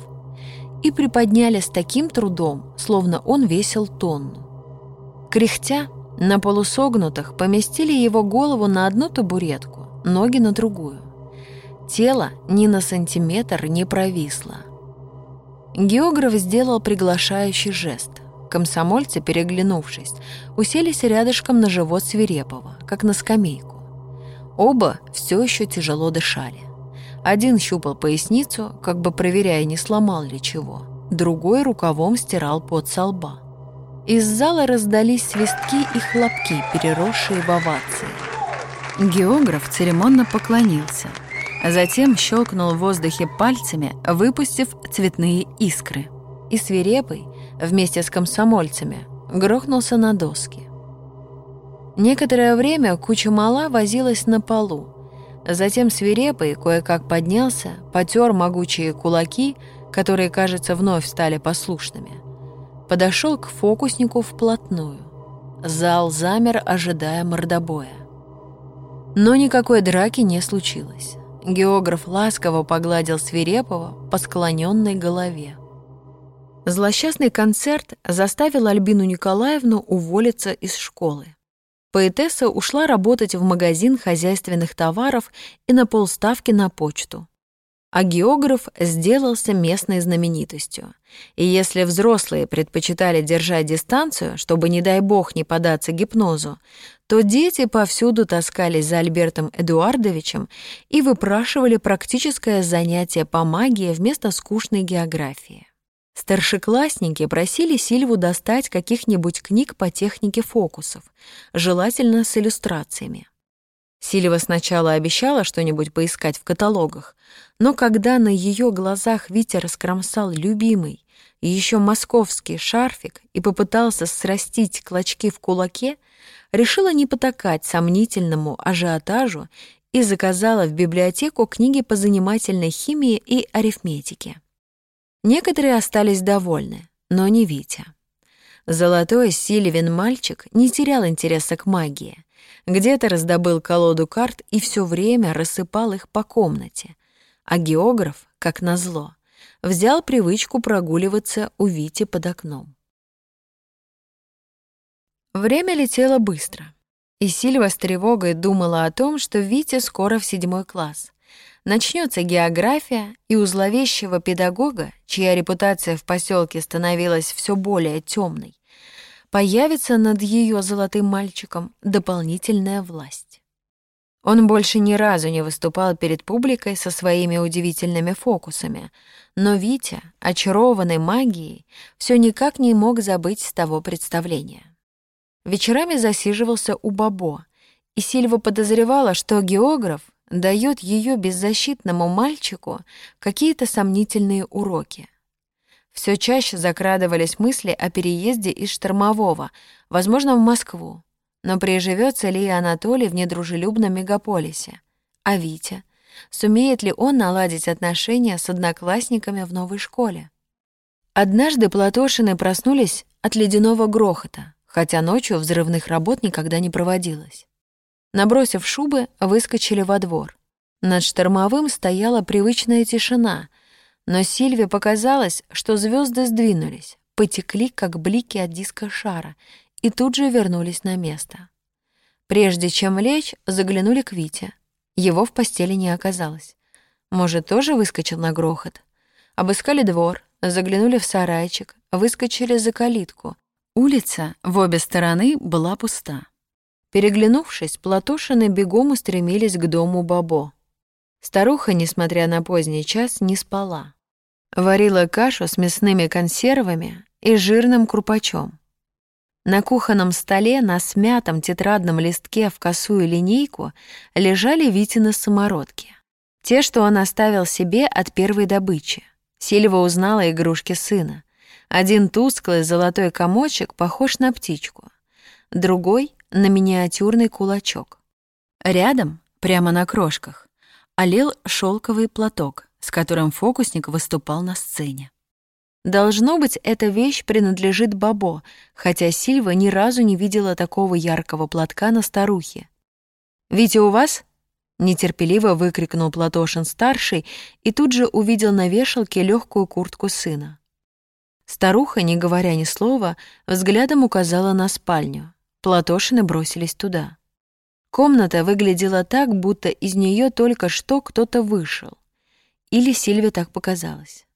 A: и приподняли с таким трудом, словно он весил тонну. Кряхтя, на полусогнутых поместили его голову на одну табуретку, ноги на другую. Тело ни на сантиметр не провисло. Географ сделал приглашающий жест. Комсомольцы, переглянувшись, уселись рядышком на живот Свирепова, как на скамейку. Оба все еще тяжело дышали. Один щупал поясницу, как бы проверяя, не сломал ли чего. Другой рукавом стирал пот со лба. Из зала раздались свистки и хлопки, переросшие в овации. Географ церемонно поклонился, а затем щелкнул в воздухе пальцами, выпустив цветные искры. И свирепый, вместе с комсомольцами, грохнулся на доски. Некоторое время куча мала возилась на полу. Затем свирепый кое-как поднялся, потер могучие кулаки, которые, кажется, вновь стали послушными. Подошел к фокуснику вплотную. Зал замер, ожидая мордобоя. Но никакой драки не случилось. Географ ласково погладил свирепого по склоненной голове. Злосчастный концерт заставил Альбину Николаевну уволиться из школы. Поэтесса ушла работать в магазин хозяйственных товаров и на полставки на почту. А географ сделался местной знаменитостью. И если взрослые предпочитали держать дистанцию, чтобы, не дай бог, не податься гипнозу, то дети повсюду таскались за Альбертом Эдуардовичем и выпрашивали практическое занятие по магии вместо скучной географии. Старшеклассники просили Сильву достать каких-нибудь книг по технике фокусов, желательно с иллюстрациями. Сильва сначала обещала что-нибудь поискать в каталогах, но когда на ее глазах Витя раскромсал любимый, и еще московский шарфик и попытался срастить клочки в кулаке, решила не потакать сомнительному ажиотажу и заказала в библиотеку книги по занимательной химии и арифметике. Некоторые остались довольны, но не Витя. Золотой Сильвин мальчик не терял интереса к магии. Где-то раздобыл колоду карт и все время рассыпал их по комнате. А географ, как назло, взял привычку прогуливаться у Вити под окном. Время летело быстро, и Сильва с тревогой думала о том, что Витя скоро в седьмой класс начнется география, и у зловещего педагога, чья репутация в поселке становилась все более темной, появится над ее золотым мальчиком дополнительная власть. Он больше ни разу не выступал перед публикой со своими удивительными фокусами, но Витя, очарованный магией, все никак не мог забыть с того представления. Вечерами засиживался у Бабо, и Сильва подозревала, что географ дает ее беззащитному мальчику какие-то сомнительные уроки. Все чаще закрадывались мысли о переезде из Штормового, возможно, в Москву. Но приживется ли Анатолий в недружелюбном мегаполисе? А Витя? Сумеет ли он наладить отношения с одноклассниками в новой школе? Однажды Платошины проснулись от ледяного грохота, хотя ночью взрывных работ никогда не проводилось. Набросив шубы, выскочили во двор. Над штормовым стояла привычная тишина, но Сильве показалось, что звезды сдвинулись, потекли, как блики от диска шара, и тут же вернулись на место. Прежде чем лечь, заглянули к Вите. Его в постели не оказалось. Может, тоже выскочил на грохот? Обыскали двор, заглянули в сарайчик, выскочили за калитку. Улица в обе стороны была пуста. Переглянувшись, Платошины бегом устремились к дому Бабо. Старуха, несмотря на поздний час, не спала. Варила кашу с мясными консервами и жирным крупачом. На кухонном столе на смятом тетрадном листке в косую линейку лежали Витины самородки. Те, что он оставил себе от первой добычи. Сильва узнала игрушки сына. Один тусклый золотой комочек похож на птичку, другой — на миниатюрный кулачок. Рядом, прямо на крошках, олел шелковый платок, с которым фокусник выступал на сцене. Должно быть, эта вещь принадлежит Бабо, хотя Сильва ни разу не видела такого яркого платка на старухе. «Витя, у вас?» — нетерпеливо выкрикнул Платошин-старший и тут же увидел на вешалке легкую куртку сына. Старуха, не говоря ни слова, взглядом указала на спальню. Платошины бросились туда. Комната выглядела так, будто из нее только что кто-то вышел. Или Сильве так показалось.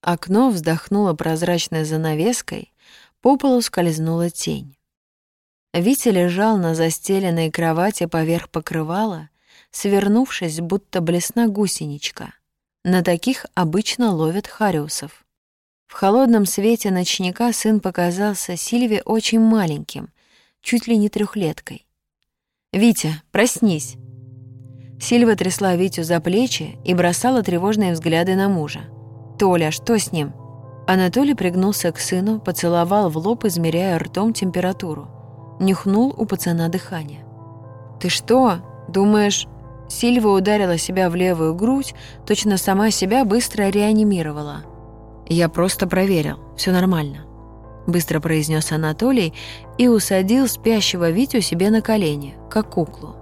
A: Окно вздохнуло прозрачной занавеской, по полу скользнула тень. Витя лежал на застеленной кровати поверх покрывала, свернувшись, будто блесна гусеничка. На таких обычно ловят хариусов. В холодном свете ночника сын показался Сильве очень маленьким, чуть ли не трехлеткой. «Витя, проснись!» Сильва трясла Витю за плечи и бросала тревожные взгляды на мужа. «Толя, что с ним?» Анатолий пригнулся к сыну, поцеловал в лоб, измеряя ртом температуру. Нюхнул у пацана дыхание. «Ты что, думаешь...» Сильва ударила себя в левую грудь, точно сама себя быстро реанимировала. «Я просто проверил, все нормально», — быстро произнес Анатолий и усадил спящего Витю себе на колени, как куклу.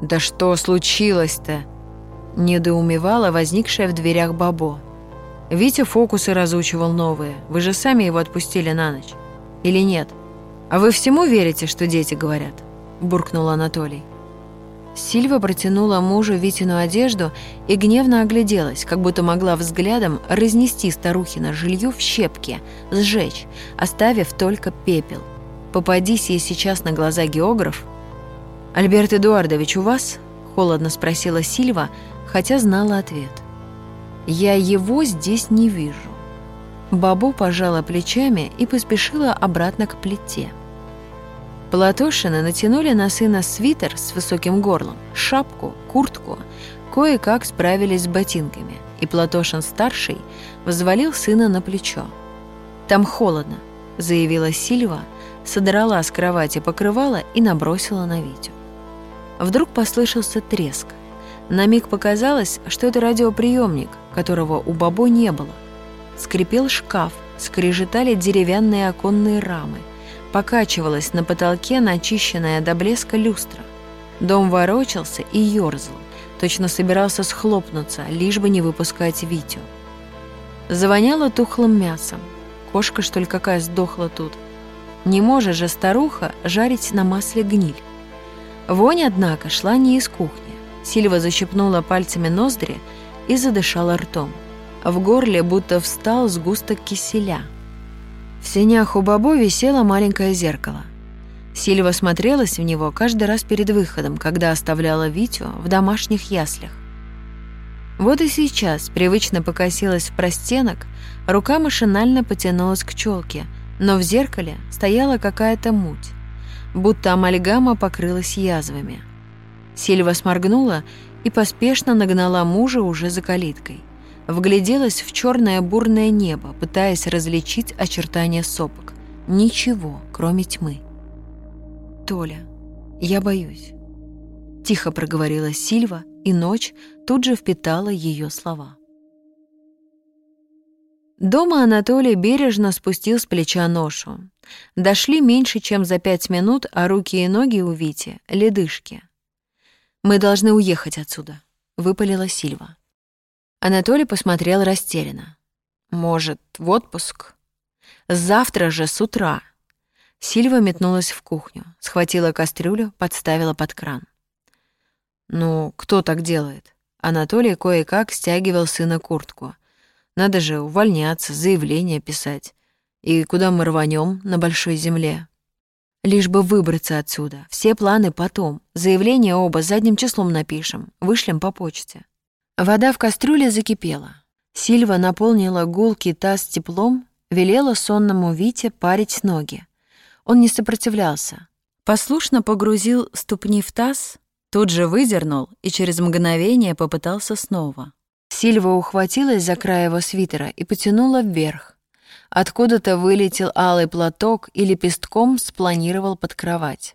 A: «Да что случилось-то?» — недоумевала возникшая в дверях Бабо. «Витя фокусы разучивал новые. Вы же сами его отпустили на ночь. Или нет? А вы всему верите, что дети говорят?» — буркнул Анатолий. Сильва протянула мужу Витину одежду и гневно огляделась, как будто могла взглядом разнести старухина жилье в щепки, сжечь, оставив только пепел. Попадись ей сейчас на глаза географ. «Альберт Эдуардович, у вас?» — холодно спросила Сильва, хотя знала ответ. «Я его здесь не вижу». Бабу пожала плечами и поспешила обратно к плите. Платошины натянули на сына свитер с высоким горлом, шапку, куртку, кое-как справились с ботинками, и Платошин-старший взвалил сына на плечо. «Там холодно», — заявила Сильва, содрала с кровати покрывало и набросила на Витю. Вдруг послышался треск. На миг показалось, что это радиоприемник, которого у Бабо не было. Скрипел шкаф, скрежетали деревянные оконные рамы, Покачивалась на потолке начищенная до блеска люстра. Дом ворочался и ёрзал, точно собирался схлопнуться, лишь бы не выпускать Витю. Завоняло тухлым мясом. Кошка, что ли, какая сдохла тут. Не может же старуха жарить на масле гниль. Вонь, однако, шла не из кухни. Сильва защипнула пальцами ноздри и задышала ртом. В горле будто встал сгусток киселя — в сенях у Бабо висело маленькое зеркало. Сильва смотрелась в него каждый раз перед выходом, когда оставляла Витю в домашних яслях. Вот и сейчас привычно покосилась в простенок, рука машинально потянулась к челке, но в зеркале стояла какая-то муть, будто амальгама покрылась язвами. Сильва сморгнула и поспешно нагнала мужа уже за калиткой вгляделась в черное бурное небо, пытаясь различить очертания сопок. Ничего, кроме тьмы. «Толя, я боюсь», — тихо проговорила Сильва, и ночь тут же впитала ее слова. Дома Анатолий бережно спустил с плеча ношу. Дошли меньше, чем за пять минут, а руки и ноги у Вити — ледышки. «Мы должны уехать отсюда», — выпалила Сильва. Анатолий посмотрел растерянно. «Может, в отпуск?» «Завтра же с утра». Сильва метнулась в кухню, схватила кастрюлю, подставила под кран. «Ну, кто так делает?» Анатолий кое-как стягивал сына куртку. «Надо же увольняться, заявление писать. И куда мы рванем на большой земле?» «Лишь бы выбраться отсюда. Все планы потом. Заявление оба задним числом напишем. Вышлем по почте». Вода в кастрюле закипела. Сильва наполнила гулкий таз теплом, велела сонному Вите парить ноги. Он не сопротивлялся. Послушно погрузил ступни в таз, тут же выдернул и через мгновение попытался снова. Сильва ухватилась за край его свитера и потянула вверх. Откуда-то вылетел алый платок и лепестком спланировал под кровать.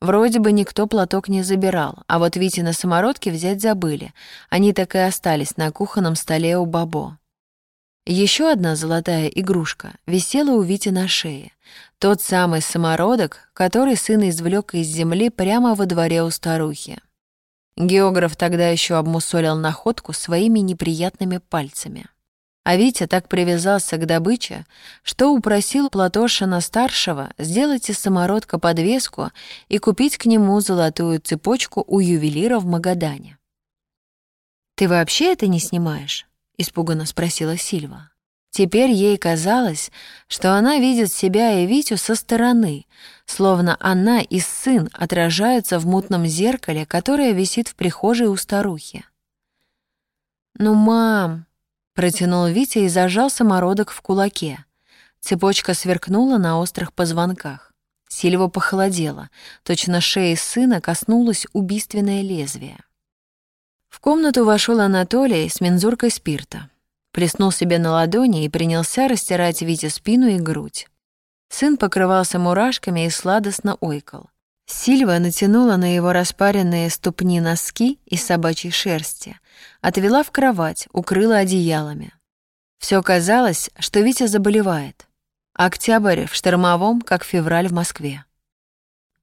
A: Вроде бы никто платок не забирал, а вот Вите на самородке взять забыли. Они так и остались на кухонном столе у Бабо. Еще одна золотая игрушка висела у Вити на шее. Тот самый самородок, который сын извлек из земли прямо во дворе у старухи. Географ тогда еще обмусолил находку своими неприятными пальцами. А Витя так привязался к добыче, что упросил Платошина-старшего сделать из самородка подвеску и купить к нему золотую цепочку у ювелира в Магадане. «Ты вообще это не снимаешь?» — испуганно спросила Сильва. Теперь ей казалось, что она видит себя и Витю со стороны, словно она и сын отражаются в мутном зеркале, которое висит в прихожей у старухи. «Ну, мам!» Протянул Витя и зажал самородок в кулаке. Цепочка сверкнула на острых позвонках. Сильва похолодела, точно шеи сына коснулось убийственное лезвие. В комнату вошел Анатолий с мензуркой спирта. Плеснул себе на ладони и принялся растирать Вите спину и грудь. Сын покрывался мурашками и сладостно ойкал. Сильва натянула на его распаренные ступни носки из собачьей шерсти, отвела в кровать, укрыла одеялами. Все казалось, что Витя заболевает. Октябрь в штормовом, как февраль в Москве.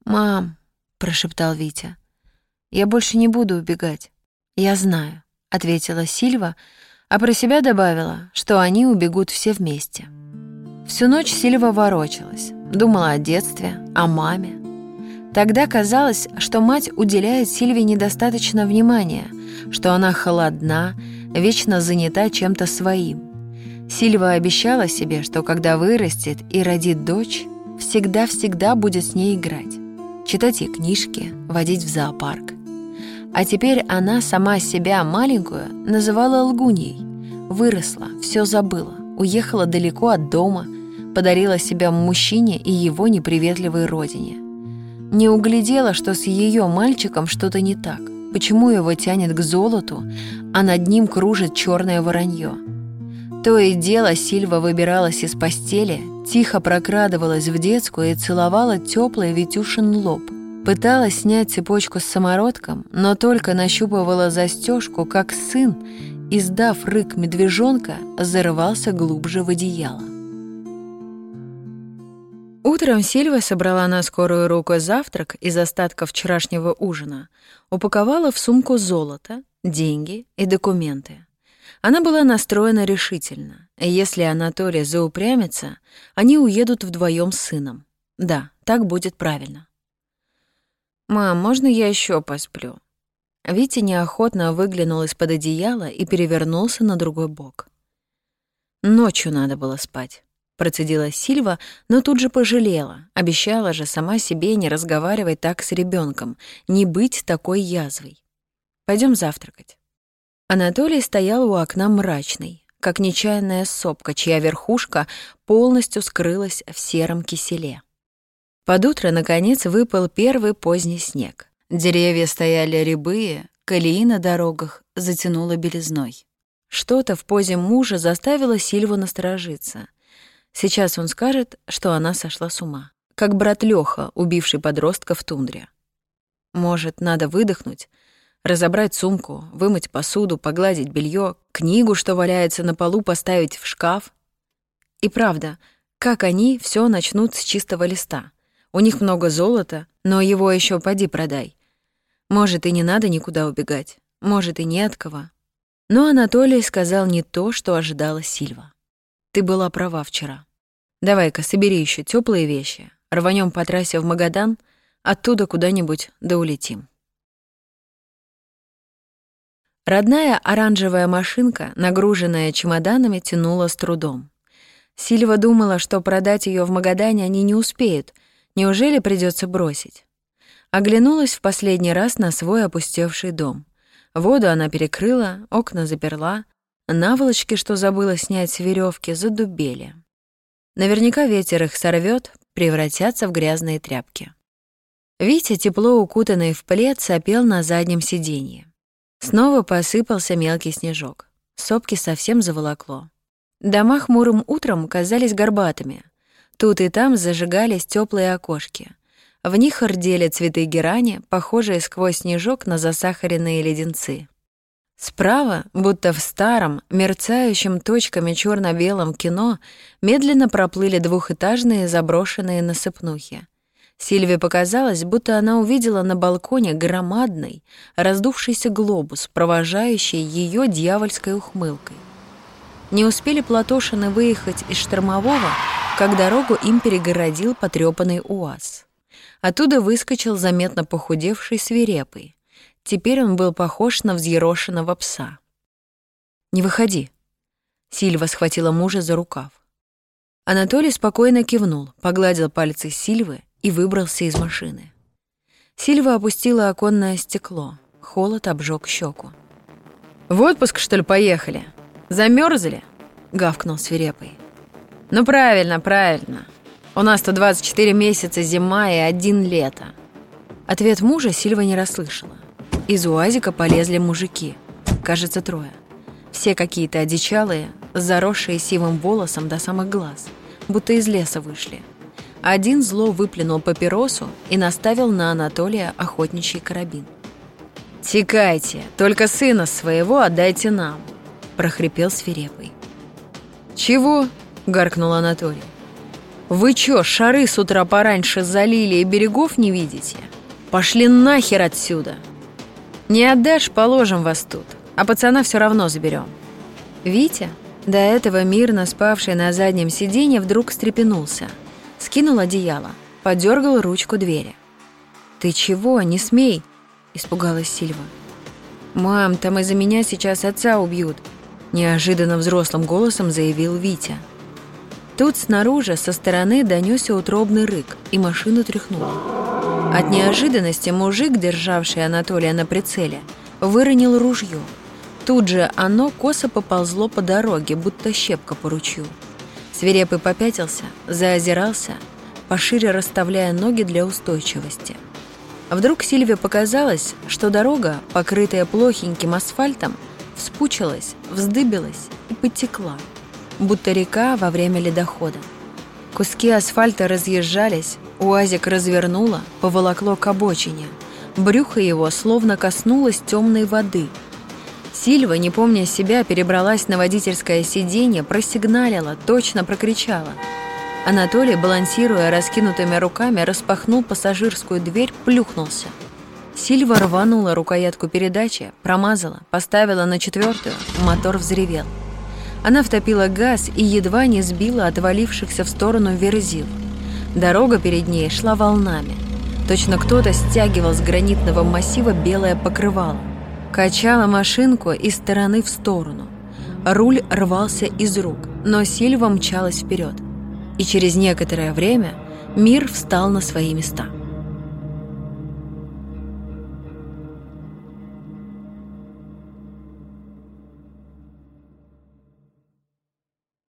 A: «Мам», — прошептал Витя, — «я больше не буду убегать». «Я знаю», — ответила Сильва, а про себя добавила, что они убегут все вместе. Всю ночь Сильва ворочалась, думала о детстве, о маме, Тогда казалось, что мать уделяет Сильве недостаточно внимания, что она холодна, вечно занята чем-то своим. Сильва обещала себе, что когда вырастет и родит дочь, всегда-всегда будет с ней играть, читать ей книжки, водить в зоопарк. А теперь она сама себя, маленькую, называла лгуньей. Выросла, все забыла, уехала далеко от дома, подарила себя мужчине и его неприветливой родине. Не углядела, что с ее мальчиком что-то не так. Почему его тянет к золоту, а над ним кружит черное воронье? То и дело Сильва выбиралась из постели, тихо прокрадывалась в детскую и целовала теплый Витюшин лоб. Пыталась снять цепочку с самородком, но только нащупывала застежку, как сын, издав рык медвежонка, зарывался глубже в одеяло. Утром Сильва собрала на скорую руку завтрак из остатков вчерашнего ужина, упаковала в сумку золото, деньги и документы. Она была настроена решительно. Если Анатолий заупрямится, они уедут вдвоем с сыном. Да, так будет правильно. «Мам, можно я еще посплю?» Витя неохотно выглянул из-под одеяла и перевернулся на другой бок. Ночью надо было спать. Процедила Сильва, но тут же пожалела. Обещала же сама себе не разговаривать так с ребенком, не быть такой язвой. Пойдем завтракать. Анатолий стоял у окна мрачный, как нечаянная сопка, чья верхушка полностью скрылась в сером киселе. Под утро, наконец, выпал первый поздний снег. Деревья стояли рябые, колеи на дорогах затянуло белизной. Что-то в позе мужа заставило Сильву насторожиться. Сейчас он скажет, что она сошла с ума. Как брат Лёха, убивший подростка в тундре. Может, надо выдохнуть, разобрать сумку, вымыть посуду, погладить белье, книгу, что валяется на полу, поставить в шкаф. И правда, как они все начнут с чистого листа. У них много золота, но его еще поди продай. Может, и не надо никуда убегать. Может, и не от кого. Но Анатолий сказал не то, что ожидала Сильва. Ты была права вчера. Давай-ка, собери еще теплые вещи. Рванем по трассе в Магадан, оттуда куда-нибудь да улетим. Родная оранжевая машинка, нагруженная чемоданами, тянула с трудом. Сильва думала, что продать ее в Магадане они не успеют. Неужели придется бросить? Оглянулась в последний раз на свой опустевший дом. Воду она перекрыла, окна заперла, Наволочки, что забыла снять с веревки, задубели. Наверняка ветер их сорвет, превратятся в грязные тряпки. Витя, тепло укутанный в плед, сопел на заднем сиденье. Снова посыпался мелкий снежок. Сопки совсем заволокло. Дома хмурым утром казались горбатыми. Тут и там зажигались теплые окошки. В них рдели цветы герани, похожие сквозь снежок на засахаренные леденцы. Справа, будто в старом, мерцающем точками черно белом кино, медленно проплыли двухэтажные заброшенные насыпнухи. Сильве показалось, будто она увидела на балконе громадный, раздувшийся глобус, провожающий ее дьявольской ухмылкой. Не успели Платошины выехать из штормового, как дорогу им перегородил потрепанный УАЗ. Оттуда выскочил заметно похудевший свирепый. Теперь он был похож на взъерошенного пса. «Не выходи». Сильва схватила мужа за рукав. Анатолий спокойно кивнул, погладил пальцы Сильвы и выбрался из машины. Сильва опустила оконное стекло. Холод обжег щеку. «В отпуск, что ли, поехали? Замерзли? гавкнул свирепый. «Ну правильно, правильно. У нас-то 24 месяца зима и один лето». Ответ мужа Сильва не расслышала. Из уазика полезли мужики. Кажется, трое. Все какие-то одичалые, заросшие сивым волосом до самых глаз, будто из леса вышли. Один зло выплюнул папиросу и наставил на Анатолия охотничий карабин. «Текайте, только сына своего отдайте нам», — прохрипел свирепый. «Чего?» — гаркнул Анатолий. «Вы чё, шары с утра пораньше залили и берегов не видите? Пошли нахер отсюда!» Не отдашь, положим вас тут, а пацана все равно заберем. Витя, до этого мирно спавший на заднем сиденье, вдруг встрепенулся, скинул одеяло, подергал ручку двери. «Ты чего? Не смей!» — испугалась Сильва. «Мам, там из-за меня сейчас отца убьют», — неожиданно взрослым голосом заявил Витя. Тут снаружи, со стороны, донесся утробный рык, и машину тряхнуло. От неожиданности мужик, державший Анатолия на прицеле, выронил ружье. Тут же оно косо поползло по дороге, будто щепка по ручью. Свирепый попятился, заозирался, пошире расставляя ноги для устойчивости. Вдруг Сильве показалось, что дорога, покрытая плохеньким асфальтом, вспучилась, вздыбилась и потекла, будто река во время ледохода. Куски асфальта разъезжались, Уазик развернуло, поволокло к обочине. Брюхо его словно коснулось темной воды. Сильва, не помня себя, перебралась на водительское сиденье, просигналила, точно прокричала. Анатолий, балансируя раскинутыми руками, распахнул пассажирскую дверь, плюхнулся. Сильва рванула рукоятку передачи, промазала, поставила на четвертую, мотор взревел. Она втопила газ и едва не сбила отвалившихся в сторону верзил. Дорога перед ней шла волнами. Точно кто-то стягивал с гранитного массива белое покрывало. Качала машинку из стороны в сторону. Руль рвался из рук, но Сильва мчалась вперед. И через некоторое время мир встал на свои места.